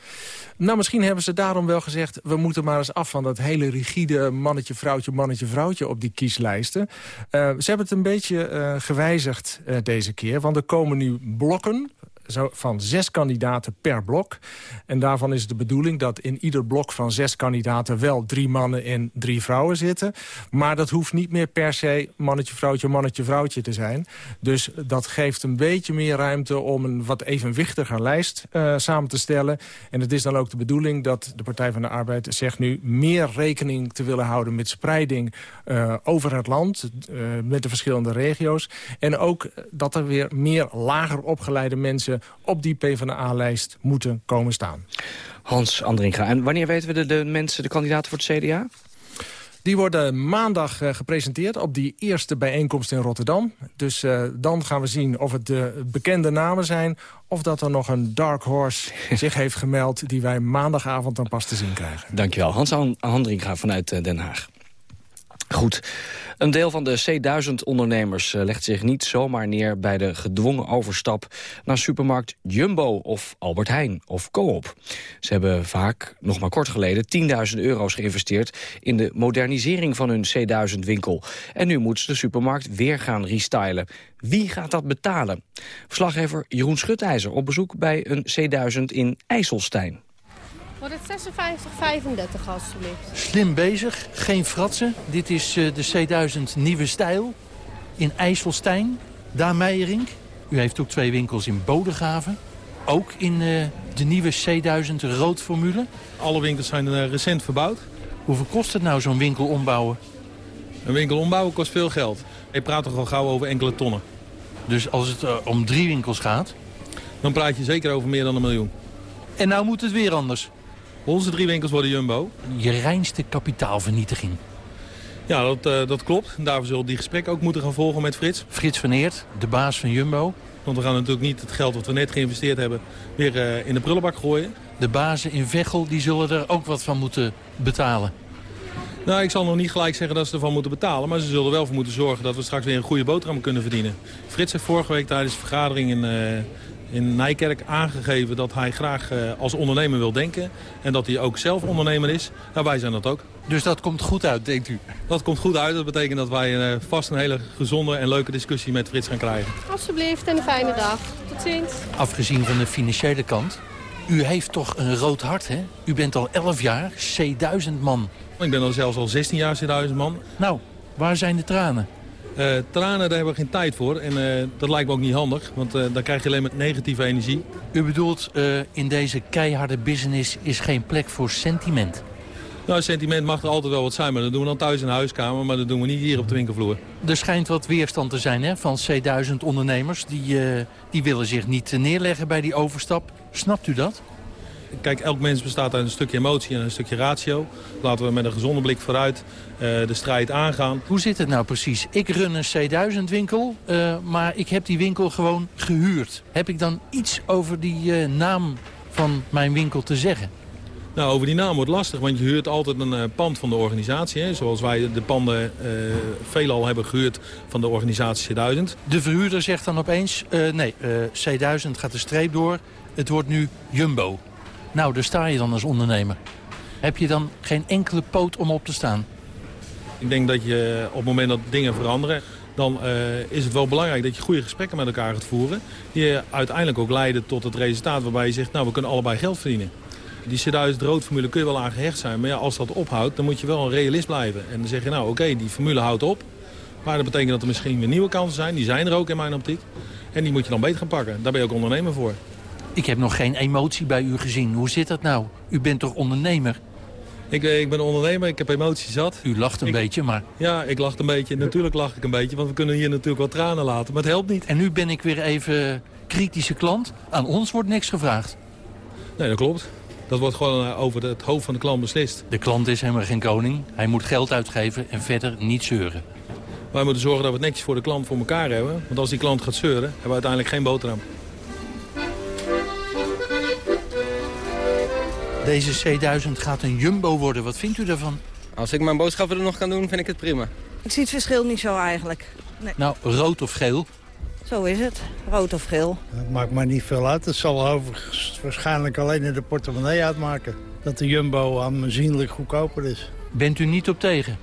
Nou, misschien hebben ze daarom wel gezegd... we moeten maar eens af van dat hele rigide mannetje-vrouwtje, mannetje-vrouwtje op die kieslijsten. Uh, ze hebben het een beetje uh, gewijzigd deze keer, want er komen nu blokken zo van zes kandidaten per blok. En daarvan is de bedoeling dat in ieder blok van zes kandidaten... wel drie mannen en drie vrouwen zitten. Maar dat hoeft niet meer per se mannetje, vrouwtje, mannetje, vrouwtje te zijn. Dus dat geeft een beetje meer ruimte om een wat evenwichtiger lijst uh, samen te stellen. En het is dan ook de bedoeling dat de Partij van de Arbeid zegt nu... meer rekening te willen houden met spreiding uh, over het land... Uh, met de verschillende regio's. En ook dat er weer meer lager opgeleide mensen... op die PvdA-lijst moeten komen staan. Hans Andringa. En wanneer weten we de, de mensen, de kandidaten voor het CDA? Die worden maandag uh, gepresenteerd op die eerste bijeenkomst in Rotterdam. Dus uh, dan gaan we zien of het de bekende namen zijn... of dat er nog een dark horse zich heeft gemeld... die wij maandagavond dan pas te zien krijgen. Dankjewel. Hans Handringa vanuit uh, Den Haag. Goed. Een deel van de C1000-ondernemers legt zich niet zomaar neer... bij de gedwongen overstap naar supermarkt Jumbo of Albert Heijn of Coop. Ze hebben vaak, nog maar kort geleden, 10.000 euro's geïnvesteerd... in de modernisering van hun C1000-winkel. En nu moet de supermarkt weer gaan restylen. Wie gaat dat betalen? Verslaggever Jeroen Schutijzer op bezoek bij een C1000 in IJsselstein. Wordt het 56, 35 alstublieft. Slim bezig, geen fratsen. Dit is uh, de C1000 Nieuwe Stijl in IJsselstein. Daan Meijering, u heeft ook twee winkels in Bodegraven. Ook in uh, de nieuwe C1000 roodformule. Alle winkels zijn uh, recent verbouwd. Hoeveel kost het nou zo'n winkel ombouwen? Een winkel ombouwen kost veel geld. Je praat toch al gauw over enkele tonnen. Dus als het om drie winkels gaat? Dan praat je zeker over meer dan een miljoen. En nou moet het weer anders. Onze drie winkels worden Jumbo. Je reinste kapitaalvernietiging. Ja, dat, uh, dat klopt. Daarvoor zullen die gesprekken ook moeten gaan volgen met Frits. Frits van Eert, de baas van Jumbo. Want we gaan natuurlijk niet het geld wat we net geïnvesteerd hebben... weer uh, in de prullenbak gooien. De bazen in Veghel die zullen er ook wat van moeten betalen. Nou, ik zal nog niet gelijk zeggen dat ze ervan moeten betalen... maar ze zullen er wel voor moeten zorgen dat we straks weer een goede boterham kunnen verdienen. Frits heeft vorige week tijdens de vergadering in... Uh, in Nijkerk aangegeven dat hij graag uh, als ondernemer wil denken. En dat hij ook zelf ondernemer is. Nou, wij zijn dat ook. Dus dat komt goed uit, denkt u? Dat komt goed uit. Dat betekent dat wij uh, vast een hele gezonde en leuke discussie met Frits gaan krijgen. Alsjeblieft en een fijne dag. Tot ziens. Afgezien van de financiële kant. U heeft toch een rood hart, hè? U bent al 11 jaar C1000 man. Ik ben al zelfs al 16 jaar C1000 man. Nou, waar zijn de tranen? Uh, tranen, daar hebben we geen tijd voor. En uh, dat lijkt me ook niet handig, want uh, dan krijg je alleen maar negatieve energie. U bedoelt, in deze keiharde business is geen plek voor sentiment? Nou, sentiment mag er altijd wel wat zijn, maar dat doen we dan thuis in de huiskamer. Maar dat doen we niet hier op de winkelvloer. Er schijnt wat weerstand te zijn hè, van C1000 ondernemers. Die, die willen zich niet neerleggen bij die overstap. Snapt u dat? Kijk, elk mens bestaat uit een stukje emotie en een stukje ratio. Laten we met een gezonde blik vooruit uh, de strijd aangaan. Hoe zit het nou precies? Ik run een C1000 winkel, uh, maar ik heb die winkel gewoon gehuurd. Heb ik dan iets over die uh, naam van mijn winkel te zeggen? Nou, over die naam wordt lastig, want je huurt altijd een uh, pand van de organisatie. Hè, zoals wij de panden uh, veelal hebben gehuurd van de organisatie C1000. De verhuurder zegt dan opeens, uh, nee, C1000 gaat de streep door. Het wordt nu Jumbo. Nou, daar sta je dan als ondernemer. Heb je dan geen enkele poot om op te staan? Ik denk dat je op het moment dat dingen veranderen... dan uh, is het wel belangrijk dat je goede gesprekken met elkaar gaat voeren... die uiteindelijk ook leiden tot het resultaat waarbij je zegt... nou, we kunnen allebei geld verdienen. Die C1000 roodformule kun je wel aan gehecht zijn... maar ja, als dat ophoudt, dan moet je wel een realist blijven. En dan zeg je, nou oké, die formule houdt op... maar dat betekent dat er misschien weer nieuwe kansen zijn. Die zijn er ook in mijn optiek. En die moet je dan beter gaan pakken. Daar ben je ook ondernemer voor. Ik heb nog geen emotie bij u gezien. Hoe zit dat nou? U bent toch ondernemer? Ik, ik ben ondernemer, ik heb emotie zat. U lacht een ik, beetje, maar... Ja, ik lach een beetje. Natuurlijk lach ik een beetje, want we kunnen hier natuurlijk wel tranen laten. Maar het helpt niet. En nu ben ik weer even kritische klant. Aan ons wordt niks gevraagd. Nee, dat klopt. Dat wordt gewoon over het hoofd van de klant beslist. De klant is helemaal geen koning. Hij moet geld uitgeven en verder niet zeuren. Wij moeten zorgen dat we het netjes voor de klant voor elkaar hebben. Want als die klant gaat zeuren, hebben we uiteindelijk geen boterham. Deze C1000 gaat een jumbo worden. Wat vindt u daarvan? Als ik mijn boodschappen er nog kan doen, vind ik het prima. Ik zie het verschil niet zo eigenlijk. Nee. Nou, rood of geel? Zo is het. Rood of geel. Dat maakt mij niet veel uit. Het zal overigens waarschijnlijk alleen in de portemonnee uitmaken. Dat de Jumbo aanzienlijk goedkoper is. Bent u niet op tegen?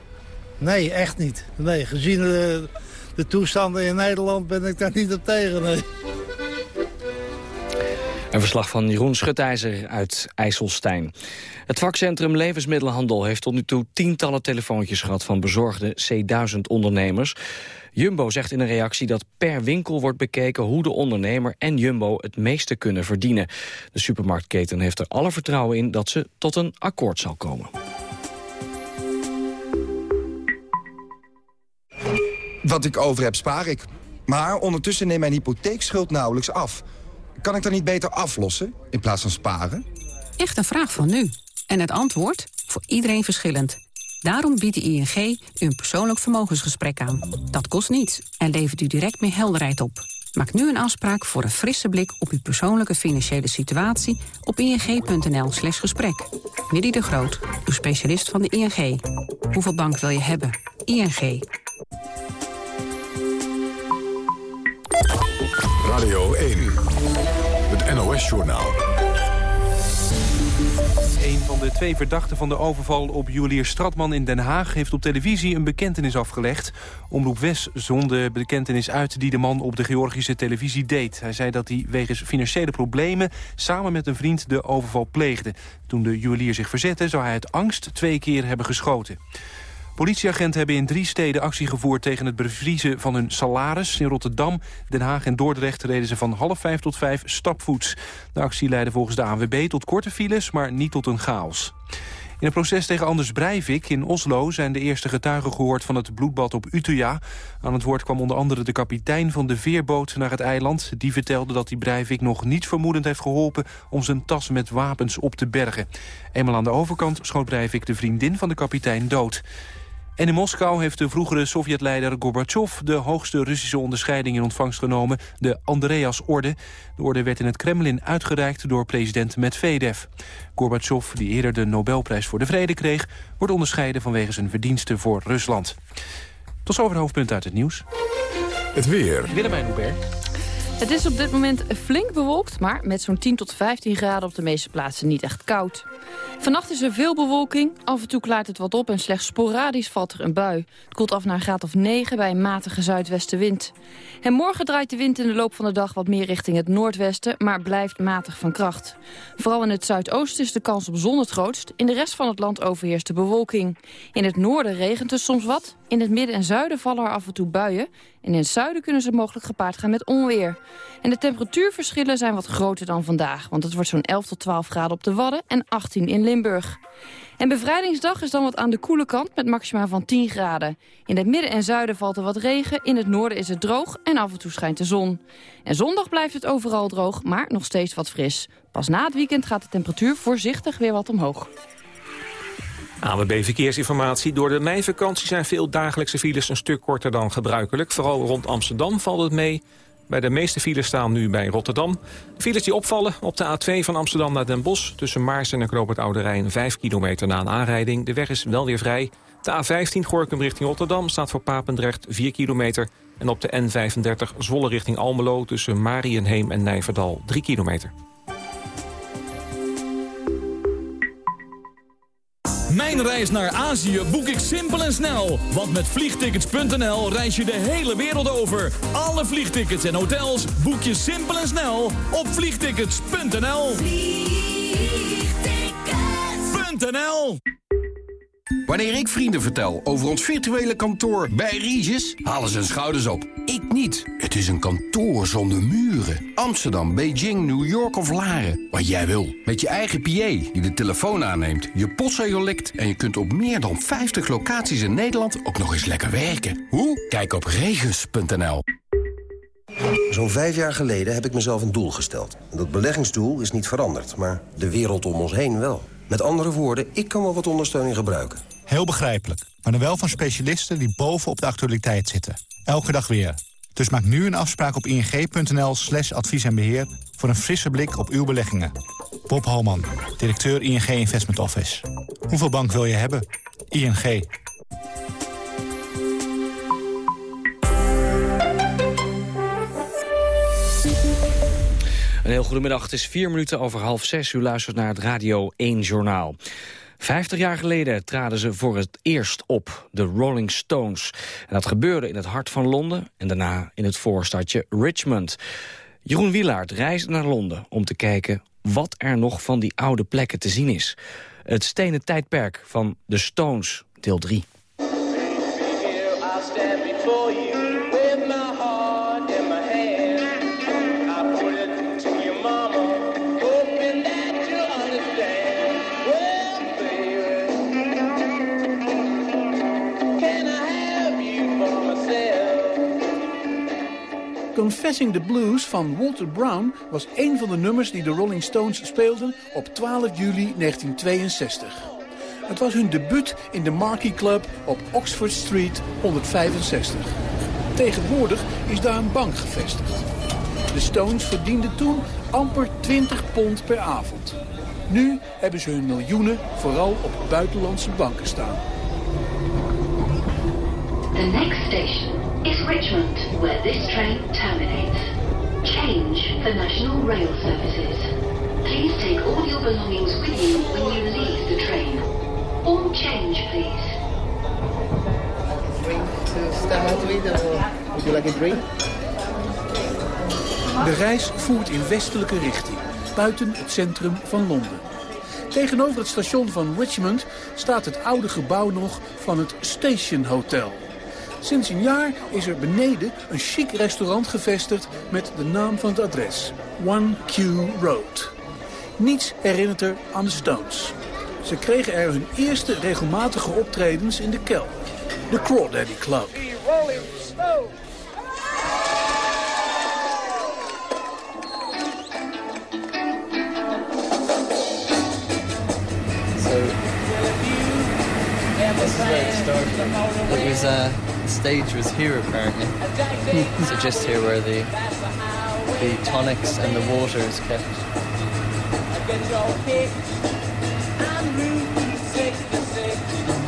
Nee, echt niet. Nee, gezien de, de toestanden in Nederland ben ik daar niet op tegen, nee. Een verslag van Jeroen Schutijzer uit IJsselstein. Het vakcentrum Levensmiddelenhandel heeft tot nu toe tientallen telefoontjes gehad van bezorgde C1000-ondernemers. Jumbo zegt in een reactie dat per winkel wordt bekeken hoe de ondernemer en Jumbo het meeste kunnen verdienen. De supermarktketen heeft er alle vertrouwen in dat ze tot een akkoord zal komen. Wat ik over heb, spaar ik. Maar ondertussen neemt mijn hypotheekschuld nauwelijks af. Kan ik dan niet beter aflossen in plaats van sparen? Echt een vraag van nu. En het antwoord? Voor iedereen verschillend. Daarom biedt de ING u een persoonlijk vermogensgesprek aan. Dat kost niets en levert u direct meer helderheid op. Maak nu een afspraak voor een frisse blik op uw persoonlijke financiële situatie op ing.nl slash gesprek. Willy de Groot, uw specialist van de ING. Hoeveel bank wil je hebben? ING. Radio 1, het NOS-journaal. Een van de twee verdachten van de overval op juwelier Stratman in Den Haag... heeft op televisie een bekentenis afgelegd. Omroep West zond de bekentenis uit die de man op de Georgische televisie deed. Hij zei dat hij wegens financiële problemen samen met een vriend de overval pleegde. Toen de juwelier zich verzette zou hij uit angst twee keer hebben geschoten. Politieagenten hebben in drie steden actie gevoerd tegen het bevriezen van hun salaris. In Rotterdam, Den Haag en Dordrecht reden ze van half vijf tot vijf stapvoets. De actie leidde volgens de ANWB tot korte files, maar niet tot een chaos. In het proces tegen Anders Breivik in Oslo zijn de eerste getuigen gehoord van het bloedbad op Utøya. Aan het woord kwam onder andere de kapitein van de veerboot naar het eiland. Die vertelde dat hij Breivik nog niet vermoedend heeft geholpen om zijn tas met wapens op te bergen. Eenmaal aan de overkant schoot Breivik de vriendin van de kapitein dood. En in Moskou heeft de vroegere Sovjetleider Gorbachev... de hoogste Russische onderscheiding in ontvangst genomen, de Andreas-orde. De orde werd in het Kremlin uitgereikt door president Medvedev. Gorbachev, die eerder de Nobelprijs voor de Vrede kreeg... wordt onderscheiden vanwege zijn verdiensten voor Rusland. Tot zover de hoofdpunten uit het nieuws. Het weer. Willemijn Hubert. Het is op dit moment flink bewolkt, maar met zo'n 10 tot 15 graden op de meeste plaatsen niet echt koud. Vannacht is er veel bewolking, af en toe klaart het wat op en slechts sporadisch valt er een bui. Het koelt af naar een graad of 9 bij een matige zuidwestenwind. En morgen draait de wind in de loop van de dag wat meer richting het noordwesten, maar blijft matig van kracht. Vooral in het zuidoosten is de kans op zon het grootst, in de rest van het land overheerst de bewolking. In het noorden regent het soms wat, in het midden en zuiden vallen er af en toe buien en in het zuiden kunnen ze mogelijk gepaard gaan met onweer. En de temperatuurverschillen zijn wat groter dan vandaag. Want het wordt zo'n 11 tot 12 graden op de Wadden en 18 in Limburg. En bevrijdingsdag is dan wat aan de koele kant met maxima van 10 graden. In het midden en zuiden valt er wat regen, in het noorden is het droog en af en toe schijnt de zon. En zondag blijft het overal droog, maar nog steeds wat fris. Pas na het weekend gaat de temperatuur voorzichtig weer wat omhoog. ANWB Verkeersinformatie. Door de meivakantie zijn veel dagelijkse files een stuk korter dan gebruikelijk. Vooral rond Amsterdam valt het mee. Bij de meeste files staan nu bij Rotterdam. files die opvallen op de A2 van Amsterdam naar Den Bosch... tussen Maarsen en Knoop het Oude Rijn 5 kilometer na een aanrijding. De weg is wel weer vrij. De A15 Gorkum richting Rotterdam staat voor Papendrecht 4 kilometer. En op de N35 Zwolle richting Almelo tussen Marienheem en Nijverdal 3 kilometer. Mijn reis naar Azië boek ik simpel en snel. Want met vliegtickets.nl reis je de hele wereld over. Alle vliegtickets en hotels boek je simpel en snel op vliegtickets.nl. Vliegtickets.nl Wanneer ik vrienden vertel over ons virtuele kantoor bij Regis, halen ze hun schouders op. Ik niet. Het is een kantoor zonder muren. Amsterdam, Beijing, New York of Laren. Wat jij wil. Met je eigen PA die de telefoon aanneemt, je postzegel likt... en je kunt op meer dan 50 locaties in Nederland ook nog eens lekker werken. Hoe? Kijk op regis.nl. Zo'n vijf jaar geleden heb ik mezelf een doel gesteld. Dat beleggingsdoel is niet veranderd, maar de wereld om ons heen wel. Met andere woorden, ik kan wel wat ondersteuning gebruiken. Heel begrijpelijk, maar dan wel van specialisten die bovenop de actualiteit zitten. Elke dag weer. Dus maak nu een afspraak op ing.nl slash advies en beheer... voor een frisse blik op uw beleggingen. Bob Holman, directeur ING Investment Office. Hoeveel bank wil je hebben? ING. Een heel goedemiddag, het is vier minuten over half zes. U luistert naar het Radio 1 Journaal. Vijftig jaar geleden traden ze voor het eerst op, de Rolling Stones. En dat gebeurde in het hart van Londen en daarna in het voorstadje Richmond. Jeroen Wielaert reist naar Londen om te kijken wat er nog van die oude plekken te zien is. Het stenen tijdperk van de Stones, deel 3. Confessing the Blues van Walter Brown was een van de nummers die de Rolling Stones speelden op 12 juli 1962. Het was hun debuut in de Marquee Club op Oxford Street 165. Tegenwoordig is daar een bank gevestigd. De Stones verdienden toen amper 20 pond per avond. Nu hebben ze hun miljoenen vooral op buitenlandse banken staan. The next station is Richmond, where this train terminates. Change for National Rail Services. Please take all your belongings with you when you leave the train. All change, please. Drink to start with, or would you like a drink? De reis voert in westelijke richting, buiten het centrum van Londen. Tegenover het station van Richmond staat het oude gebouw nog van het Station Hotel. Sinds een jaar is er beneden een chic restaurant gevestigd met de naam van het adres. One Q Road. Niets herinnert er aan de Stones. Ze kregen er hun eerste regelmatige optredens in de kelder. De Crawdaddy Club. So. It was, uh, the stage was here apparently. so just here where the the tonics and the water is kept.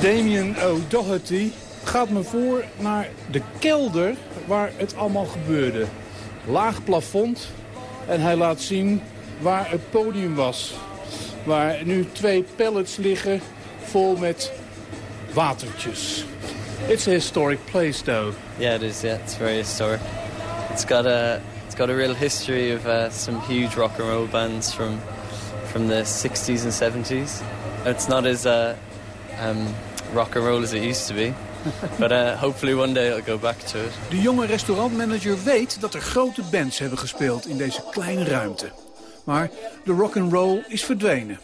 Damien O'Doherty gaat me voor naar de kelder waar het allemaal gebeurde. Laag plafond en hij laat zien waar het podium was. Waar nu twee pallets liggen vol met watertjes. It's a historic place though. Yeah, it is. Yeah, it's very historic. It's got a it's got a real history of uh, some huge rock and roll bands from from the 60s and 70s. It's not as uh, um, rock and roll as it used to be. but uh, hopefully one day it'll go back to it. De jonge restaurantmanager weet dat er grote bands hebben gespeeld in deze kleine ruimte. Maar de rock and roll is verdwenen.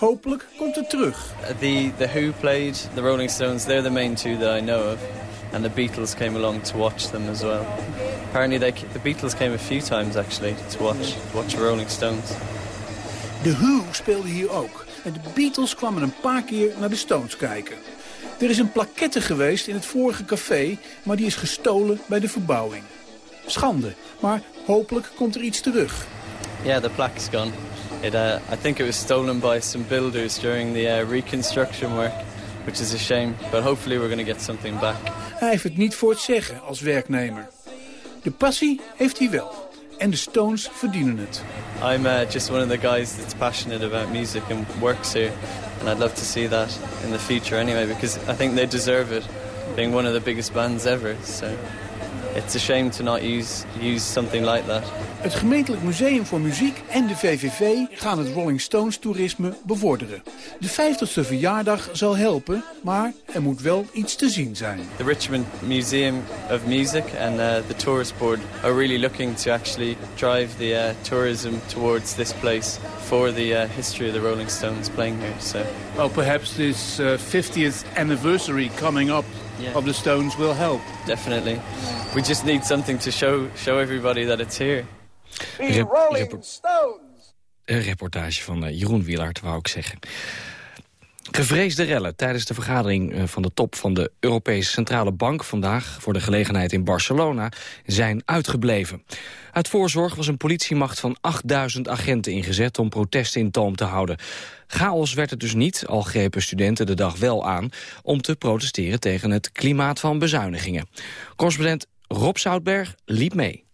Hopelijk komt het terug. The the Who played, the Rolling Stones. They're the main two that I know of, and the Beatles came along to watch them as well. Apparently, they, the Beatles came a few times actually to watch to watch the Rolling Stones. De Who speelde hier ook. En de Beatles kwamen een paar keer naar de Stones kijken. Er is een plaquette geweest in het vorige café, maar die is gestolen bij de verbouwing. Schande, maar hopelijk komt er iets terug. Yeah, the plaque's gone. It, uh, I think it was stolen by some builders during the uh, reconstruction work, which is a shame. But hopefully we're going to get something back. Hij heeft het niet voor het zeggen als werknemer. De passie heeft hij wel. En de Stones verdienen het. I'm uh, just one of the guys that's passionate about music and works here. And I'd love to see that in the future anyway, because I think they deserve it, being one of the biggest bands ever. So it's a shame to not use, use something like that. Het gemeentelijk museum voor muziek en de VVV gaan het Rolling Stones toerisme bevorderen. De 50ste verjaardag zal helpen, maar er moet wel iets te zien zijn. The Richmond Museum of Music and uh, the Tourist Board are really looking to actually drive the uh, tourism towards this place for the uh, history of the Rolling Stones playing here. So, Well, perhaps this uh, 50th anniversary coming up Yeah. of the Stones will help. definitely, we just need something to show show everybody that it's here. Rep- repo- Een reportage van eh, Jeroen Wielaert, wou ik zeggen. Gevreesde rellen tijdens de vergadering eh, van de top van de Europese Centrale Bank vandaag voor de gelegenheid in Barcelona zijn uitgebleven. Uit voorzorg was een politiemacht van 8000 agenten ingezet om protesten in toom te houden. Chaos werd het dus niet, al grepen studenten de dag wel aan om te protesteren tegen het klimaat van bezuinigingen. Correspondent Rob Zoutberg liep mee.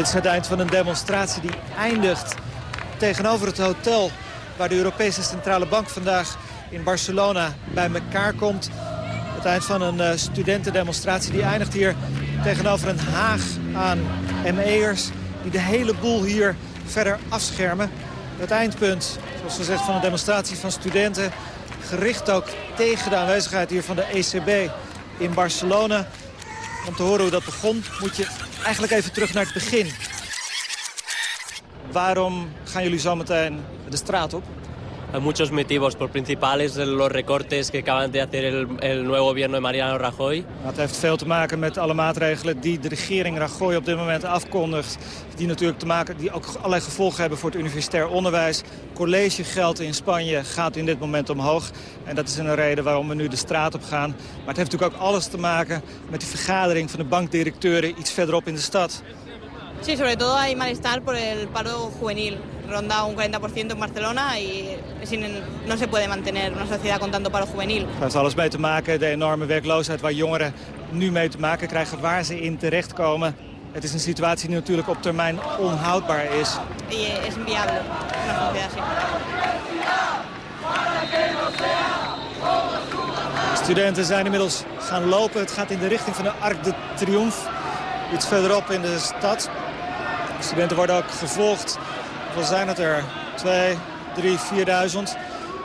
Dit is het eind van een demonstratie die eindigt tegenover het hotel... waar de Europese Centrale Bank vandaag in Barcelona bij elkaar komt. Het eind van een uh, studentendemonstratie die eindigt hier tegenover een haag aan ME'ers... die de hele boel hier verder afschermen. Het eindpunt, zoals gezegd, van een demonstratie van studenten... gericht ook tegen de aanwezigheid hier van de ECB in Barcelona. Om te horen hoe dat begon, moet je eigenlijk even terug naar het begin. Waarom gaan jullie zo meteen de straat op? Hay muchos motivos. Por principales los recortes que acaban de hacer el, el nuevo gobierno de Mariano Rajoy. Het heeft veel te maken met alle maatregelen die de regering Rajoy op dit moment afkondigt. Die natuurlijk te maken, die ook allerlei gevolgen hebben voor het universitair onderwijs. Collegegeld in Spanje gaat in dit moment omhoog. En dat is een reden waarom we nu de straat op gaan. Maar het heeft natuurlijk ook alles te maken met die vergadering van de bankdirecteuren iets verderop in de stad. Sí, sobre todo hay malestar por el paro juvenil. Ronda un 40% en Barcelona y no se puede mantener una sociedad con tanto paro juvenil. Het heeft alles mee te maken, de enorme werkloosheid waar jongeren nu mee te maken krijgen, waar ze in terechtkomen. Het is een situatie die natuurlijk op termijn onhoudbaar is. Y es inviable, una sociedad así. Studenten zijn inmiddels gaan lopen. Het gaat in de richting van de Arc de Triomphe. Iets verderop in de stad. De studenten worden ook gevolgd. Hoeveel zijn het er? Twee, drie, vierduizend.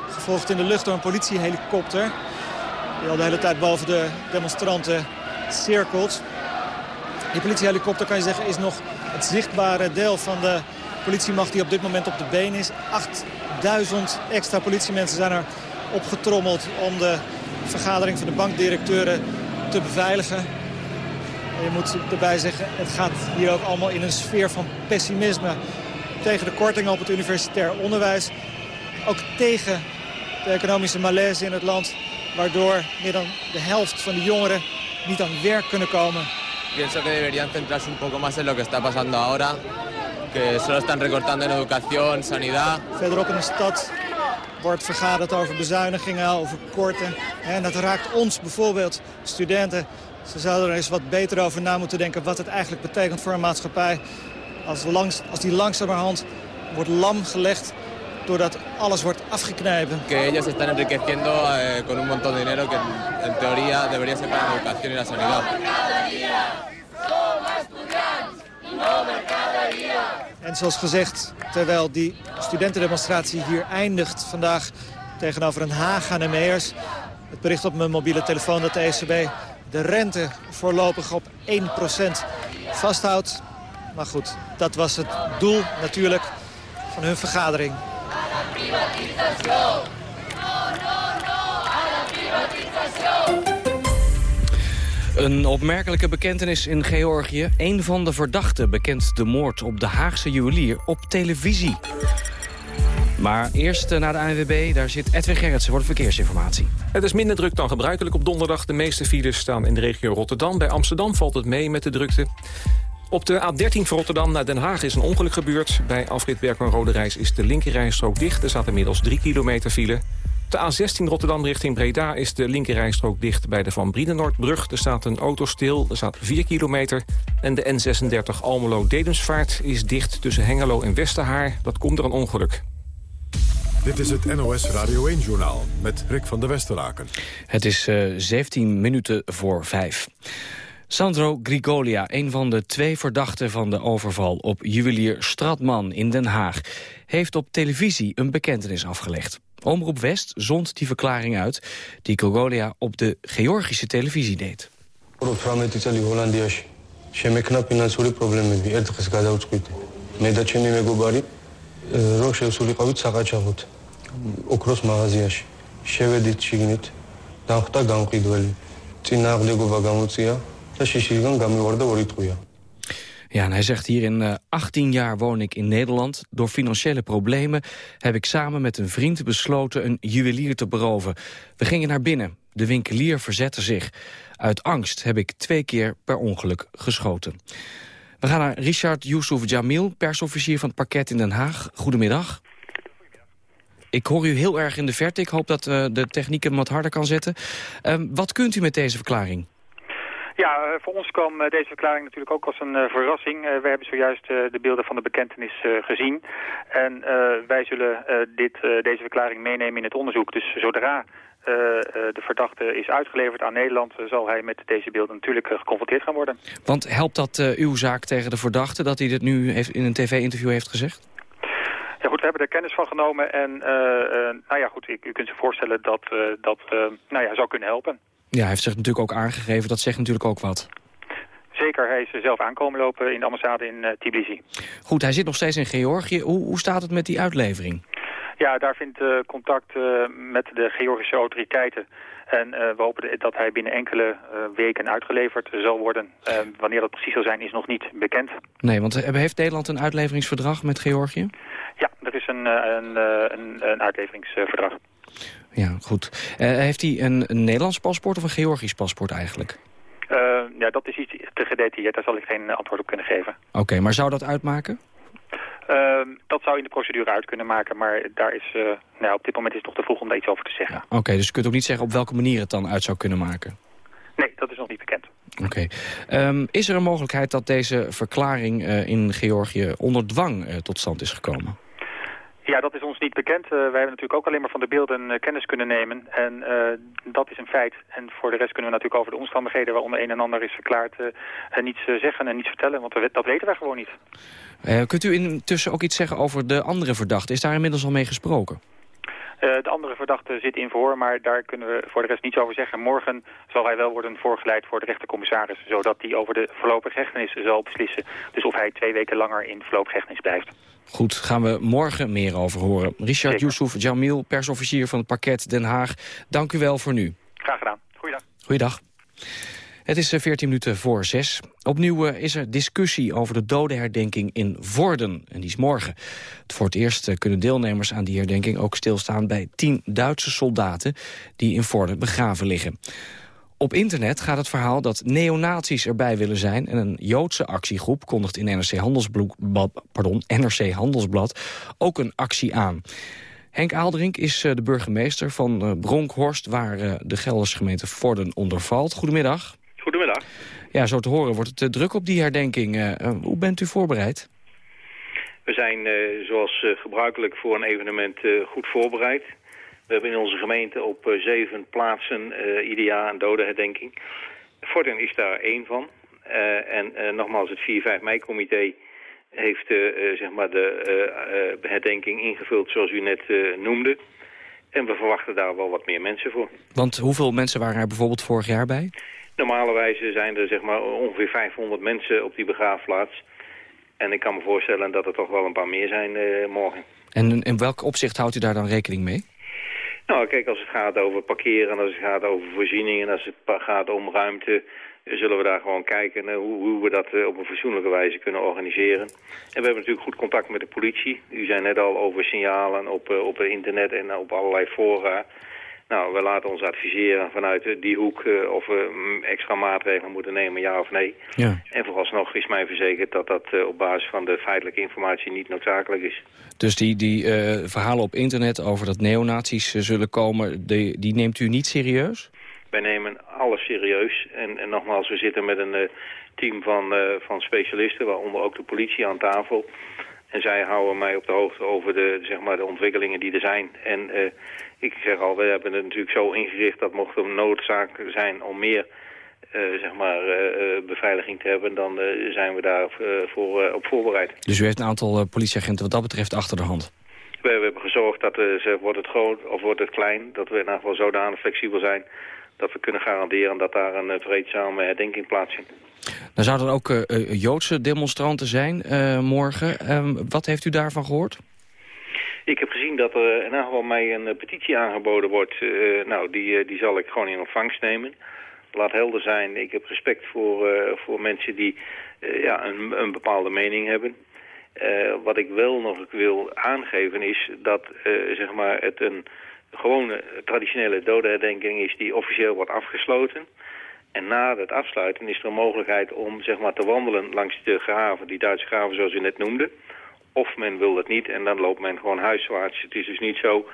Gevolgd in de lucht door een politiehelikopter. Die al de hele tijd boven de demonstranten cirkelt. Die politiehelikopter, kan je zeggen, is nog het zichtbare deel van de politiemacht die op dit moment op de been is. 8000 extra politiemensen zijn er opgetrommeld om de vergadering van de bankdirecteuren te beveiligen. je moet erbij zeggen, het gaat hier ook allemaal in een sfeer van pessimisme tegen de kortingen op het universitair onderwijs. Ook tegen de economische malaise in het land. Waardoor meer dan de helft van de jongeren niet aan werk kunnen komen. Pienso que deberían centrarse un poco más en lo que está pasando ahora. Que solo están recortando en educación, sanidad. Verderop in de stad wordt vergaderd over bezuinigingen, over korten. En dat raakt ons bijvoorbeeld, studenten. Ze zouden er eens wat beter over na moeten denken wat het eigenlijk betekent voor een maatschappij als, langs, als die langzamerhand wordt lam gelegd doordat alles wordt afgeknijpen. Que ellos están enriqueciendo eh, con un montón de dinero que en, en teoría debería ser para la educación y la sanidad. En zoals gezegd, terwijl die studentendemonstratie hier eindigt vandaag tegenover een Haag aan de Meers. Het bericht op mijn mobiele telefoon dat de ECB de rente voorlopig op 1% vasthoudt. Maar goed, dat was het doel natuurlijk van hun vergadering. Een opmerkelijke bekentenis in Georgië. Een van de verdachten bekent de moord op de Haagse juwelier op televisie. Maar eerst naar de ANWB, daar zit Edwin Gerritsen voor de verkeersinformatie. Het is minder druk dan gebruikelijk op donderdag. De meeste files staan in de regio Rotterdam. Bij Amsterdam valt het mee met de drukte. Op de A13 van Rotterdam naar Den Haag is een ongeluk gebeurd. Bij afrit Berkman Rode Reis is de linkerrijstrook dicht. Er staat inmiddels 3 kilometer file. De A16 Rotterdam richting Breda is de linkerrijstrook dicht bij de Van Brienenoordbrug. Er staat een auto stil, er staat 4 kilometer. En de N36 Almelo-Dedemsvaart is dicht tussen Hengelo en Westerhaar. Dat komt door een ongeluk. Dit is het NOS Radio 1-journaal met Rick van der Westeraken. Het is uh, eh, 17 minuten voor 5. Sandro Grigolia, een van de twee verdachten van de overval op juwelier Stratman in Den Haag, heeft op televisie een bekentenis afgelegd. Omroep West zond die verklaring uit die Grigolia op de Georgische televisie deed. შემექნა ფინანსური პრობლემები ერთ დღეს გადავწყვიტე მე და ჩემი მეგობარი რომ შევსულიყავით საყაჩაღოთ ოქროს მაღაზიაში შევედით შიგნით დამხვდა გამყიდველი წინააღმდეგობა გამოწია ja, en hij zegt hier in 18 jaar woon ik in Nederland. Door financiële problemen heb ik samen met een vriend besloten een juwelier te beroven. We gingen naar binnen. De winkelier verzette zich. Uit angst heb ik twee keer per ongeluk geschoten. We gaan naar Richard Yusuf Jamil, persofficier van het parket in Den Haag. Goedemiddag. Ik hoor u heel erg in de verte. Ik hoop dat uh, de techniek hem wat harder kan zetten. Uh, wat kunt u met deze verklaring? Ja, eh, voor ons kwam eh, deze verklaring natuurlijk ook als een uh, verrassing. We hebben zojuist de beelden van de bekentenis gezien. En wij zullen dit, deze verklaring meenemen in het onderzoek. Dus zodra eh, de verdachte is uitgeleverd aan Nederland... zal hij met deze beelden natuurlijk geconfronteerd gaan worden. Want helpt dat uw zaak tegen de verdachte dat hij dit nu heeft, in een tv-interview heeft gezegd? Ja goed, we hebben er kennis van genomen en nou ja goed, u, u kunt zich voorstellen dat dat nou ja, zou kunnen helpen. Ja, hij heeft zich natuurlijk ook aangegeven, dat zegt natuurlijk ook wat. Zeker, hij is zelf aankomen lopen in de ambassade in uh, Tbilisi. Goed, hij zit nog steeds in Georgië. Hoe, hoe staat het met die uitlevering? Ja, daar vindt uh, contact uh, met de Georgische autoriteiten. En we hopen dat hij binnen enkele weken uitgeleverd zal worden. wanneer dat precies zal zijn is nog niet bekend. Nee, want heeft Nederland een uitleveringsverdrag met Georgië? Ja, er is een, een, een, een uitleveringsverdrag. Ja, goed. heeft hij een, een Nederlands paspoort of een Georgisch paspoort eigenlijk? Uh, ja, dat is iets te gedetailleerd. Daar zal ik geen antwoord op kunnen geven. Oké, maar zou dat uitmaken? Uh, dat zou in de procedure uit kunnen maken, maar daar is, nou, op dit moment is het nog te vroeg om daar iets over te zeggen. Oké, dus je kunt ook niet zeggen op welke manier het dan uit zou kunnen maken? Nee, dat is nog niet bekend. Oké. Um, is er een mogelijkheid dat deze verklaring in Georgië onder dwang tot stand is gekomen? Ja, dat is ons niet bekend. Uh, wij hebben natuurlijk ook alleen maar van de beelden uh, kennis kunnen nemen. En uh, dat is een feit. En voor de rest kunnen we natuurlijk over de omstandigheden waaronder een en ander is verklaard... niets zeggen en niets vertellen, want dat weten wij gewoon niet. kunt u intussen ook iets zeggen over de andere verdachte? Is daar inmiddels al mee gesproken? de andere verdachte zit in verhoor, maar daar kunnen we voor de rest niets over zeggen. Morgen zal hij wel worden voorgeleid voor de rechtercommissaris... zodat hij over de voorlopige hechtenis zal beslissen. Dus of hij twee weken langer in voorlopige hechtenis blijft. Goed, gaan we morgen meer over horen. Richard Yusuf Jamil, persofficier van het parket Den Haag. Dank u wel voor nu. Graag gedaan. Goeiedag. Goeiedag. Het is 14 eh, minuten voor zes. Opnieuw eh, is er discussie over de dodenherdenking in Vorden. En die is morgen. Voor het eerst eh, kunnen deelnemers aan die herdenking ook stilstaan... bij tien Duitse soldaten die in Vorden begraven liggen. Op internet gaat het verhaal dat neonazies erbij willen zijn... en een Joodse actiegroep kondigt in NRC Handelsblad, pardon, NRC Handelsblad ook een actie aan. Henk Aalderink is eh, de burgemeester van eh, Bronkhorst... waar eh, de Gelderse gemeente Vorden onder valt. Goedemiddag. Goedemiddag. Ja, zo te horen wordt het druk op die herdenking. hoe bent u voorbereid? We zijn zoals gebruikelijk voor een evenement goed voorbereid. We hebben in onze gemeente op uh, zeven plaatsen uh, ieder jaar een dodenherdenking. Vorden is daar één van. Uh, en nogmaals, het 4-5 mei-comité heeft zeg maar de herdenking ingevuld zoals u net noemde. En we verwachten daar wel wat meer mensen voor. Want hoeveel mensen waren er bijvoorbeeld vorig jaar bij? Normalerwijze zijn er zeg maar, ongeveer 500 mensen op die begraafplaats. En ik kan me voorstellen dat er toch wel een paar meer zijn morgen. En in welk opzicht houdt u daar dan rekening mee? Nou, kijk, als het gaat over parkeren, als het gaat over voorzieningen, als het gaat om ruimte, zullen we daar gewoon kijken hoe, hoe, we dat eh, op een fatsoenlijke wijze kunnen organiseren. En we hebben natuurlijk goed contact met de politie. U zei net al over signalen op, eh, op het internet en op allerlei fora. Nou, we laten ons adviseren vanuit die hoek uh, of we mm, extra maatregelen moeten nemen, ja of nee. Ja. En vooralsnog is mij verzekerd dat dat uh, op basis van de feitelijke informatie niet noodzakelijk is. Dus die, die uh, verhalen op internet over dat neonazies zullen komen, die, die neemt u niet serieus? Wij nemen alles serieus. En, en nogmaals, we zitten met een team van, van specialisten, waaronder ook de politie aan tafel. En zij houden mij op de hoogte over de, zeg maar, de ontwikkelingen die er zijn. En ik zeg al, we hebben het natuurlijk zo ingericht dat mocht er noodzaak zijn om meer uh, zeg maar, uh, beveiliging te hebben, dan uh, zijn we daar voor, op voorbereid. Dus u heeft een aantal politieagenten wat dat betreft achter de hand? We, we hebben gezorgd dat, zeg, wordt het groot of wordt het klein, dat we in ieder geval zodanig flexibel zijn dat we kunnen garanderen dat daar een vreedzame herdenking plaatsvindt. Dan zouden er ook Joodse demonstranten zijn morgen. Ehm, wat heeft u daarvan gehoord? Ik heb gezien dat er in ieder geval mij een eh, petitie aangeboden wordt. Uh, nou, die, uh, die zal ik gewoon in ontvangst nemen. Laat helder zijn, ik heb respect voor, voor mensen die ja, een, een, bepaalde mening hebben. wat ik wel nog wil aangeven is dat zeg maar het een gewone traditionele dodenherdenking is die officieel wordt afgesloten. En na het afsluiten is er een mogelijkheid om zeg maar, te wandelen langs de graven, die Duitse graven zoals u net noemde. Of men wil het niet en dan loopt men gewoon huiswaarts. Het is dus niet zo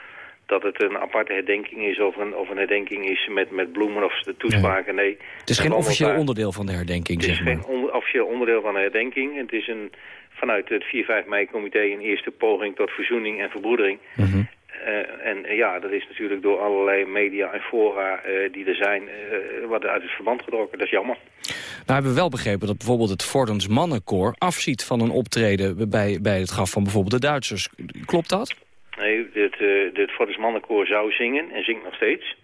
dat het een aparte herdenking is of een, of een herdenking is met, met bloemen of de toespraken. Nee. Het is geen officieel onderdeel van de herdenking, zeg maar. Het is geen officieel onderdeel van de herdenking. Het is een, vanuit het 4-5 mei-comité een eerste poging tot verzoening en verbroedering. Mhm. Eh, en eh, ja, dat is natuurlijk door allerlei media en fora eh, die er zijn, eh wat uit het verband getrokken. Dat is jammer. Nou hebben we wel begrepen dat bijvoorbeeld het Vordens mannenkoor afziet van een optreden bij, bij het graf van bijvoorbeeld de Duitsers. Klopt dat? Nee, het, uh, het Fortis Mannenkoor zou zingen en zingt nog steeds.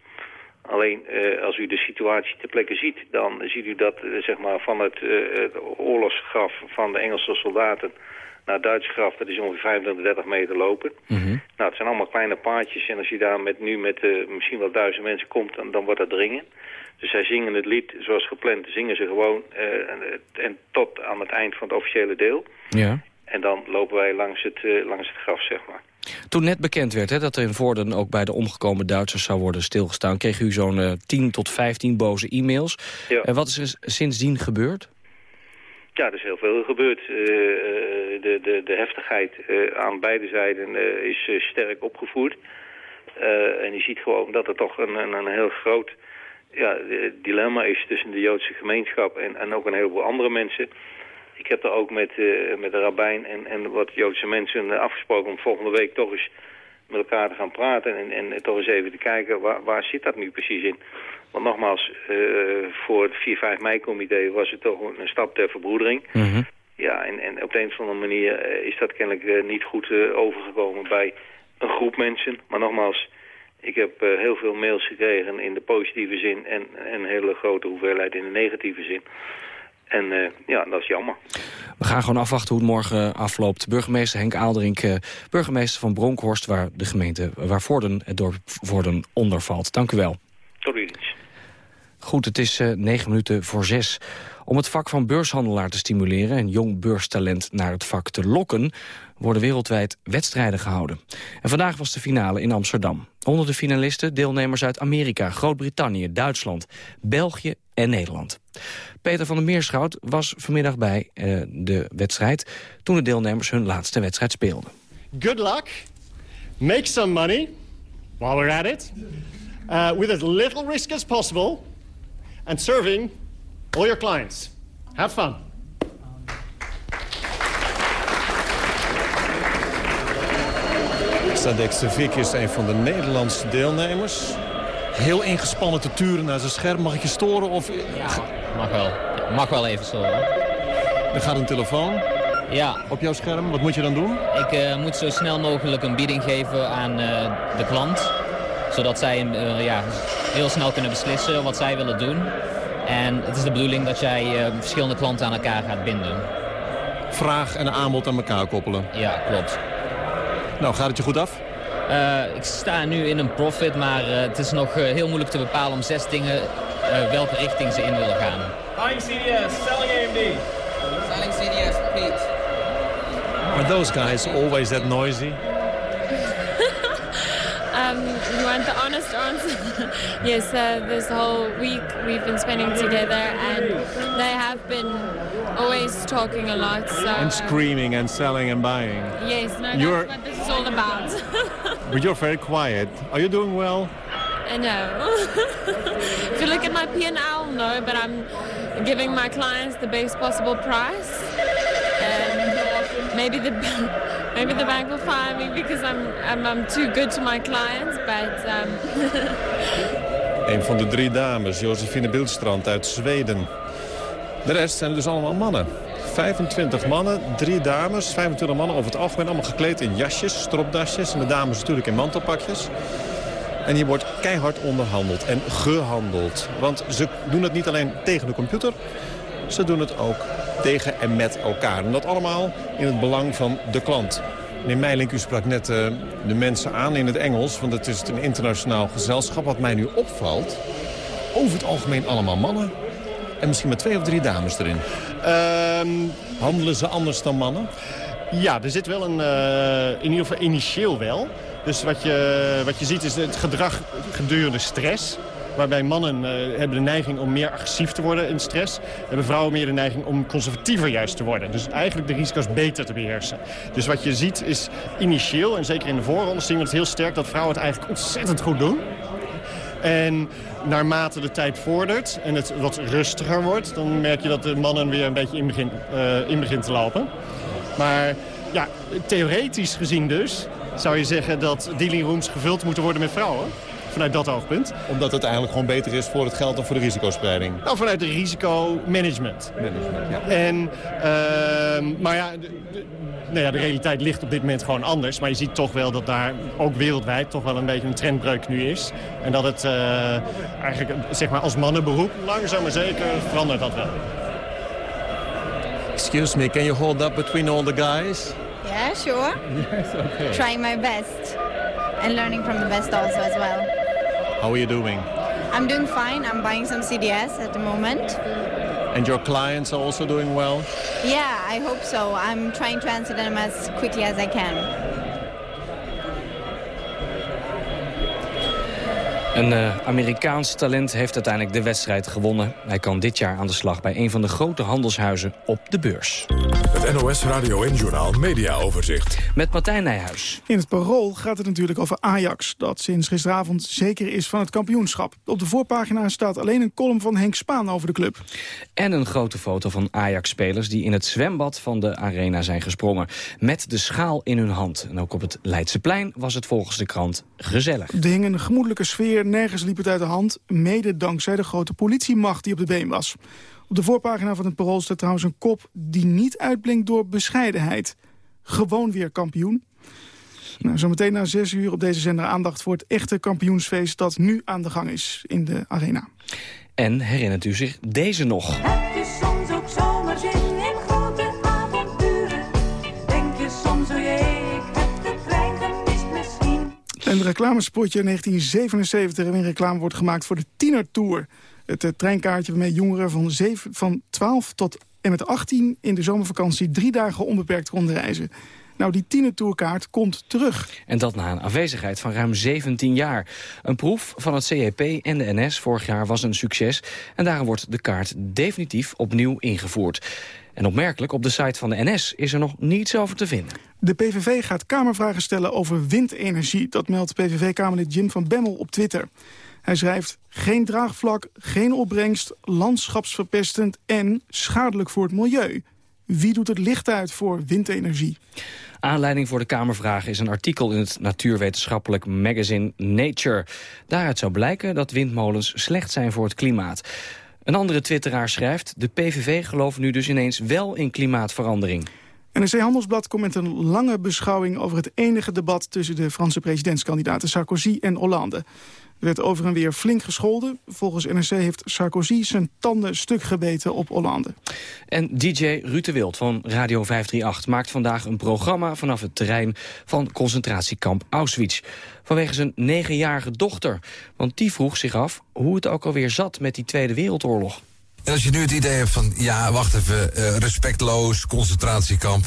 Alleen uh, als u de situatie ter plekke ziet, dan ziet u dat uh, zeg maar, van het, het oorlogsgraf van de Engelse soldaten naar het Duitse graf, dat is ongeveer 25, 30 meter lopen. Mm -hmm. Nou, het zijn allemaal kleine paadjes en als je daar met, nu met misschien wel duizend mensen komt, dan, dan wordt dat dringen. Dus zij zingen het lied zoals gepland, zingen ze gewoon en, en tot aan het eind van het officiële deel. Ja. En dan lopen wij langs het, uh, langs het graf, zeg maar. Toen net bekend werd hè, dat er in Vorden ook bij de omgekomen Duitsers zou worden stilgestaan... kreeg u zo'n uh, 10 tot 15 boze e-mails. Ja. En wat is er sindsdien gebeurd? Ja, er is heel veel gebeurd. Uh, de, de, de heftigheid aan beide zijden is sterk opgevoerd. en je ziet gewoon dat er toch een, een, een heel groot ja, dilemma is tussen de Joodse gemeenschap... en, en ook een heleboel andere mensen... Ik heb er ook met, met de rabbijn en, en wat Joodse mensen afgesproken om volgende week toch eens met elkaar te gaan praten en, en toch eens even te kijken waar, waar zit dat nu precies in. Want nogmaals, uh, voor het 4-5 mei-comité was het toch een stap ter verbroedering. Mm -hmm. Ja, en, en op de een of andere manier is dat kennelijk niet goed overgekomen bij een groep mensen. Maar nogmaals, ik heb heel veel mails gekregen in de positieve zin en, en een hele grote hoeveelheid in de negatieve zin. En uh, ja, dat is jammer. We gaan gewoon afwachten hoe het morgen afloopt. Burgemeester Henk Aalderink, uh, burgemeester van Bronkhorst... waar de gemeente, waar Vorden, het dorp Vorden onder valt. Dank u wel. Goed, het is uh, negen minuten voor zes. Om het vak van beurshandelaar te stimuleren... en jong beurstalent naar het vak te lokken... worden wereldwijd wedstrijden gehouden. En vandaag was de finale in Amsterdam. Onder de finalisten deelnemers uit Amerika, Groot-Brittannië, Duitsland... België en Nederland. Peter van der Meerschout was vanmiddag bij uh, de wedstrijd... toen de deelnemers hun laatste wedstrijd speelden. Good luck. Make some money while we're at it. Uh, with as little risk as possible. And serving all your clients. Have fun. Sadek Sevik is een van de Nederlandse deelnemers. Heel ingespannen te turen naar zijn scherm. Mag ik je storen? Of... Ja, mag wel. Mag wel even storen. Er gaat een telefoon ja. op jouw scherm. Wat moet je dan doen? Ik uh, moet zo snel mogelijk een bieding geven aan uh, de klant. Zodat zij uh, ja, heel snel kunnen beslissen wat zij willen doen. En het is de bedoeling dat jij verschillende klanten aan elkaar gaat binden. Vraag en aanbod aan elkaar koppelen. Ja, klopt. Nou, gaat het je goed af? Uh, ik sta nu in een profit, maar uh, het is nog uh, heel moeilijk te bepalen om zes dingen welke richting ze in willen gaan. Buying CDS, selling AMD. Selling CDS, Pete. Are those guys always that noisy? Um, you want the honest answer? yes, this whole week we've been spending together and they have been always talking a lot. So, and screaming and selling and buying. Yes, no, that's you're, what this is all about. but you're very quiet. Are you doing well? Uh, no. if you look at my P&L, no, but I'm giving my clients the best possible price. And maybe the maybe the bank will fire me because I'm I'm, too good to my clients, but. Um Een van de drie dames, Josephine Bildstrand uit Zweden. De rest zijn dus allemaal mannen. 25 mannen, drie dames, 25 mannen over het algemeen allemaal gekleed in jasjes, stropdasjes. En de dames natuurlijk in mantelpakjes. En hier wordt keihard onderhandeld en gehandeld. Want ze doen het niet alleen tegen de computer, ze doen het ook tegen en met elkaar. En dat allemaal in het belang van de klant. Meneer Meilink, u sprak net uh, de mensen aan in het Engels, want het is een internationaal gezelschap. Wat mij nu opvalt, over het algemeen allemaal mannen. En misschien maar twee of drie dames erin. Um, Handelen ze anders dan mannen? Ja, er zit wel een, uh, in ieder geval initieel wel. Dus wat je, wat je ziet is het gedrag gedurende stress. Waarbij mannen uh, hebben de neiging om meer agressief te worden in stress. Hebben vrouwen meer de neiging om conservatiever juist te worden. Dus eigenlijk de risico's beter te beheersen. Dus wat je ziet is initieel, en zeker in de voorronde zien we het heel sterk... dat vrouwen het eigenlijk ontzettend goed doen. En naarmate de tijd vordert en het wat rustiger wordt... dan merk je dat de mannen weer een beetje in begint uh, in begin te lopen. Maar ja, theoretisch gezien dus zou je zeggen dat dealingrooms gevuld moeten worden met vrouwen? Vanuit dat oogpunt. Omdat het eigenlijk gewoon beter is voor het geld dan voor de risicospreiding. Nou, vanuit de risicomanagement. Management, ja. En, ehm, maar ja, de, de- nou ja, de realiteit ligt op dit moment gewoon anders. Maar je ziet toch wel dat daar ook wereldwijd toch wel een beetje een trendbreuk nu is. En dat het eh, eigenlijk zeg maar als mannenberoep langzaam maar zeker verandert dat wel. Excuse me, can you hold up between all the guys? Yeah, sure. Yes, okay. Trying my best. And learning from the best also as well. How are you doing? I'm doing fine. I'm buying some CDS at the moment. And your clients are also doing well? Yeah, I hope so. I'm trying to answer them as quickly as I can. Een eh, Amerikaans talent heeft uiteindelijk de wedstrijd gewonnen. Hij kan dit jaar aan de slag bij een van de grote handelshuizen op de beurs. Het NOS Radio en Journaal Media Overzicht. Met Martijn Nijhuis. In het parool gaat het natuurlijk over Ajax, dat sinds gisteravond zeker is van het kampioenschap. Op de voorpagina staat alleen een column van Henk Spaan over de club. En een grote foto van Ajax-spelers die in het zwembad van de arena zijn gesprongen. Met de schaal in hun hand. En ook op het Leidseplein was het volgens de krant gezellig. Er hing een gemoedelijke sfeer, nergens liep het uit de hand. Mede dankzij de grote politiemacht die op de been was. Op de voorpagina van het parool staat trouwens een kop die niet uitblinkt door bescheidenheid. Gewoon weer kampioen. Nou, zometeen na zes uur op deze zender aandacht voor het echte kampioensfeest dat nu aan de gang is in de arena. En herinnert u zich deze nog? Een reclamespotje in 1977 waarin reclame wordt gemaakt voor de Tiener Tour. Het eh, treinkaartje waarmee jongeren van, 7, van 12 tot en met 18 in de zomervakantie drie dagen onbeperkt konden reizen. Nou, die Tiener Tourkaart komt terug. En dat na een afwezigheid van ruim 17 jaar. Een proef van het CEP en de NS vorig jaar was een succes. En daarom wordt de kaart definitief opnieuw ingevoerd. En opmerkelijk, op de site van de NS is er nog niets over te vinden. De PVV gaat Kamervragen stellen over windenergie. Dat meldt PVV-Kamerlid Jim van Bemmel op Twitter. Hij schrijft geen draagvlak, geen opbrengst, landschapsverpestend en schadelijk voor het milieu. Wie doet het licht uit voor windenergie? Aanleiding voor de Kamervragen is een artikel in het natuurwetenschappelijk magazine Nature. Daaruit zou blijken dat windmolens slecht zijn voor het klimaat. Een andere twitteraar schrijft... de PVV gelooft nu dus ineens wel in klimaatverandering. NRC Handelsblad komt met een lange beschouwing over het enige debat tussen de Franse presidentskandidaten Sarkozy en Hollande. Er werd over en weer flink gescholden. Volgens NRC heeft Sarkozy zijn tanden stuk gebeten op Hollande. En DJ Ruud de Wild van Radio 538 maakt vandaag een programma vanaf het terrein van concentratiekamp Auschwitz. Vanwege zijn negenjarige dochter. Want die vroeg zich af hoe het ook alweer zat met die Tweede Wereldoorlog. En als je nu het idee hebt van, ja, wacht even, eh, respectloos, concentratiekamp.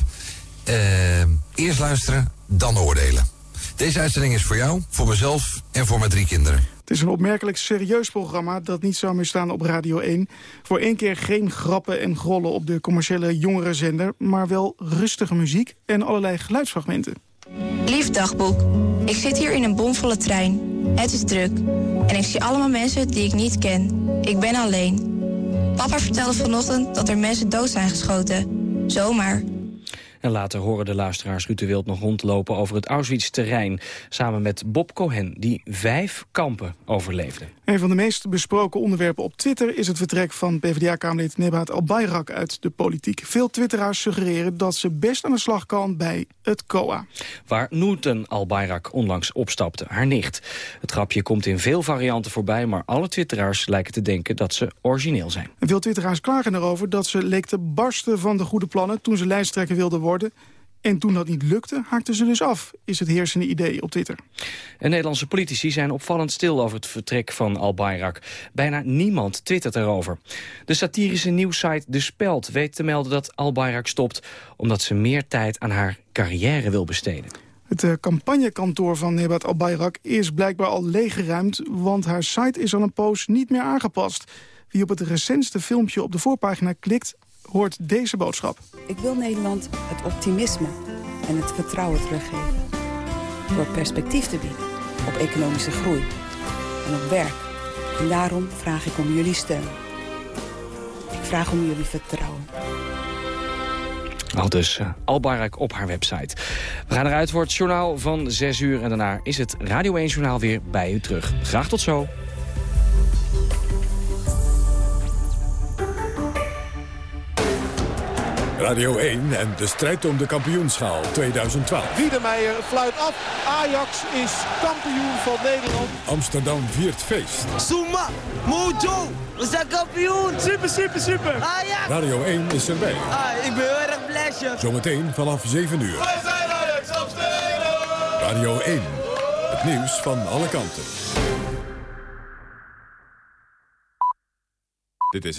eh, eerst luisteren, dan oordelen. Deze uitzending is voor jou, voor mezelf en voor mijn drie kinderen. Het is een opmerkelijk serieus programma dat niet zou meer staan op Radio 1. Voor één keer geen grappen en grollen op de commerciële jongerenzender... maar wel rustige muziek en allerlei geluidsfragmenten. Lief dagboek, ik zit hier in een bomvolle trein. Het is druk en ik zie allemaal mensen die ik niet ken. Ik ben alleen. Papa vertelde vanochtend dat er mensen dood zijn geschoten. Zomaar. En later horen de luisteraars Ruud de Wild nog rondlopen over het Auschwitz-terrein... samen met Bob Cohen, die vijf kampen overleefde. Een van de meest besproken onderwerpen op Twitter... is het vertrek van PvdA-kamerlid Nebahat Al-Bayrak uit de politiek. Veel twitteraars suggereren dat ze best aan de slag kan bij het COA. Waar Noorten Al-Bayrak onlangs opstapte, haar nicht. Het grapje komt in veel varianten voorbij... maar alle twitteraars lijken te denken dat ze origineel zijn. En veel twitteraars klagen erover dat ze leek te barsten van de goede plannen... toen ze lijsttrekker wilde worden. En toen dat niet lukte, haakten ze dus af, is het heersende idee op Twitter. En Nederlandse politici zijn opvallend stil over het vertrek van Al-Bayrak. Bijna niemand twittert erover. De satirische nieuwssite De Speld weet te melden dat Al-Bayrak stopt... omdat ze meer tijd aan haar carrière wil besteden. Het uh, campagnekantoor van Nebat Al-Bayrak is blijkbaar al leeggeruimd... want haar site is al een poos niet meer aangepast. Wie op het recentste filmpje op de voorpagina klikt, hoort deze boodschap. Ik wil Nederland het optimisme en het vertrouwen teruggeven. Door perspectief te bieden op economische groei en op werk. En daarom vraag ik om jullie steun. Ik vraag om jullie vertrouwen. Al dus uh, Albarak op haar website. We gaan eruit voor het journaal van 6 uur. En daarna is het Radio 1 Journaal weer bij u terug. Graag tot zo. Radio 1 en de strijd om de kampioenschaal 2012. Wiedemeijer fluit af. Ajax is kampioen van Nederland. Amsterdam viert feest. Suma, Mojo, we zijn kampioen. Super, super, super. Ajax. Radio 1 is erbij. Ah, ik ben heel erg blij. Zometeen vanaf 7 uur. Wij zijn Ajax Amsterdam. Radio 1, het nieuws van alle kanten. Dit is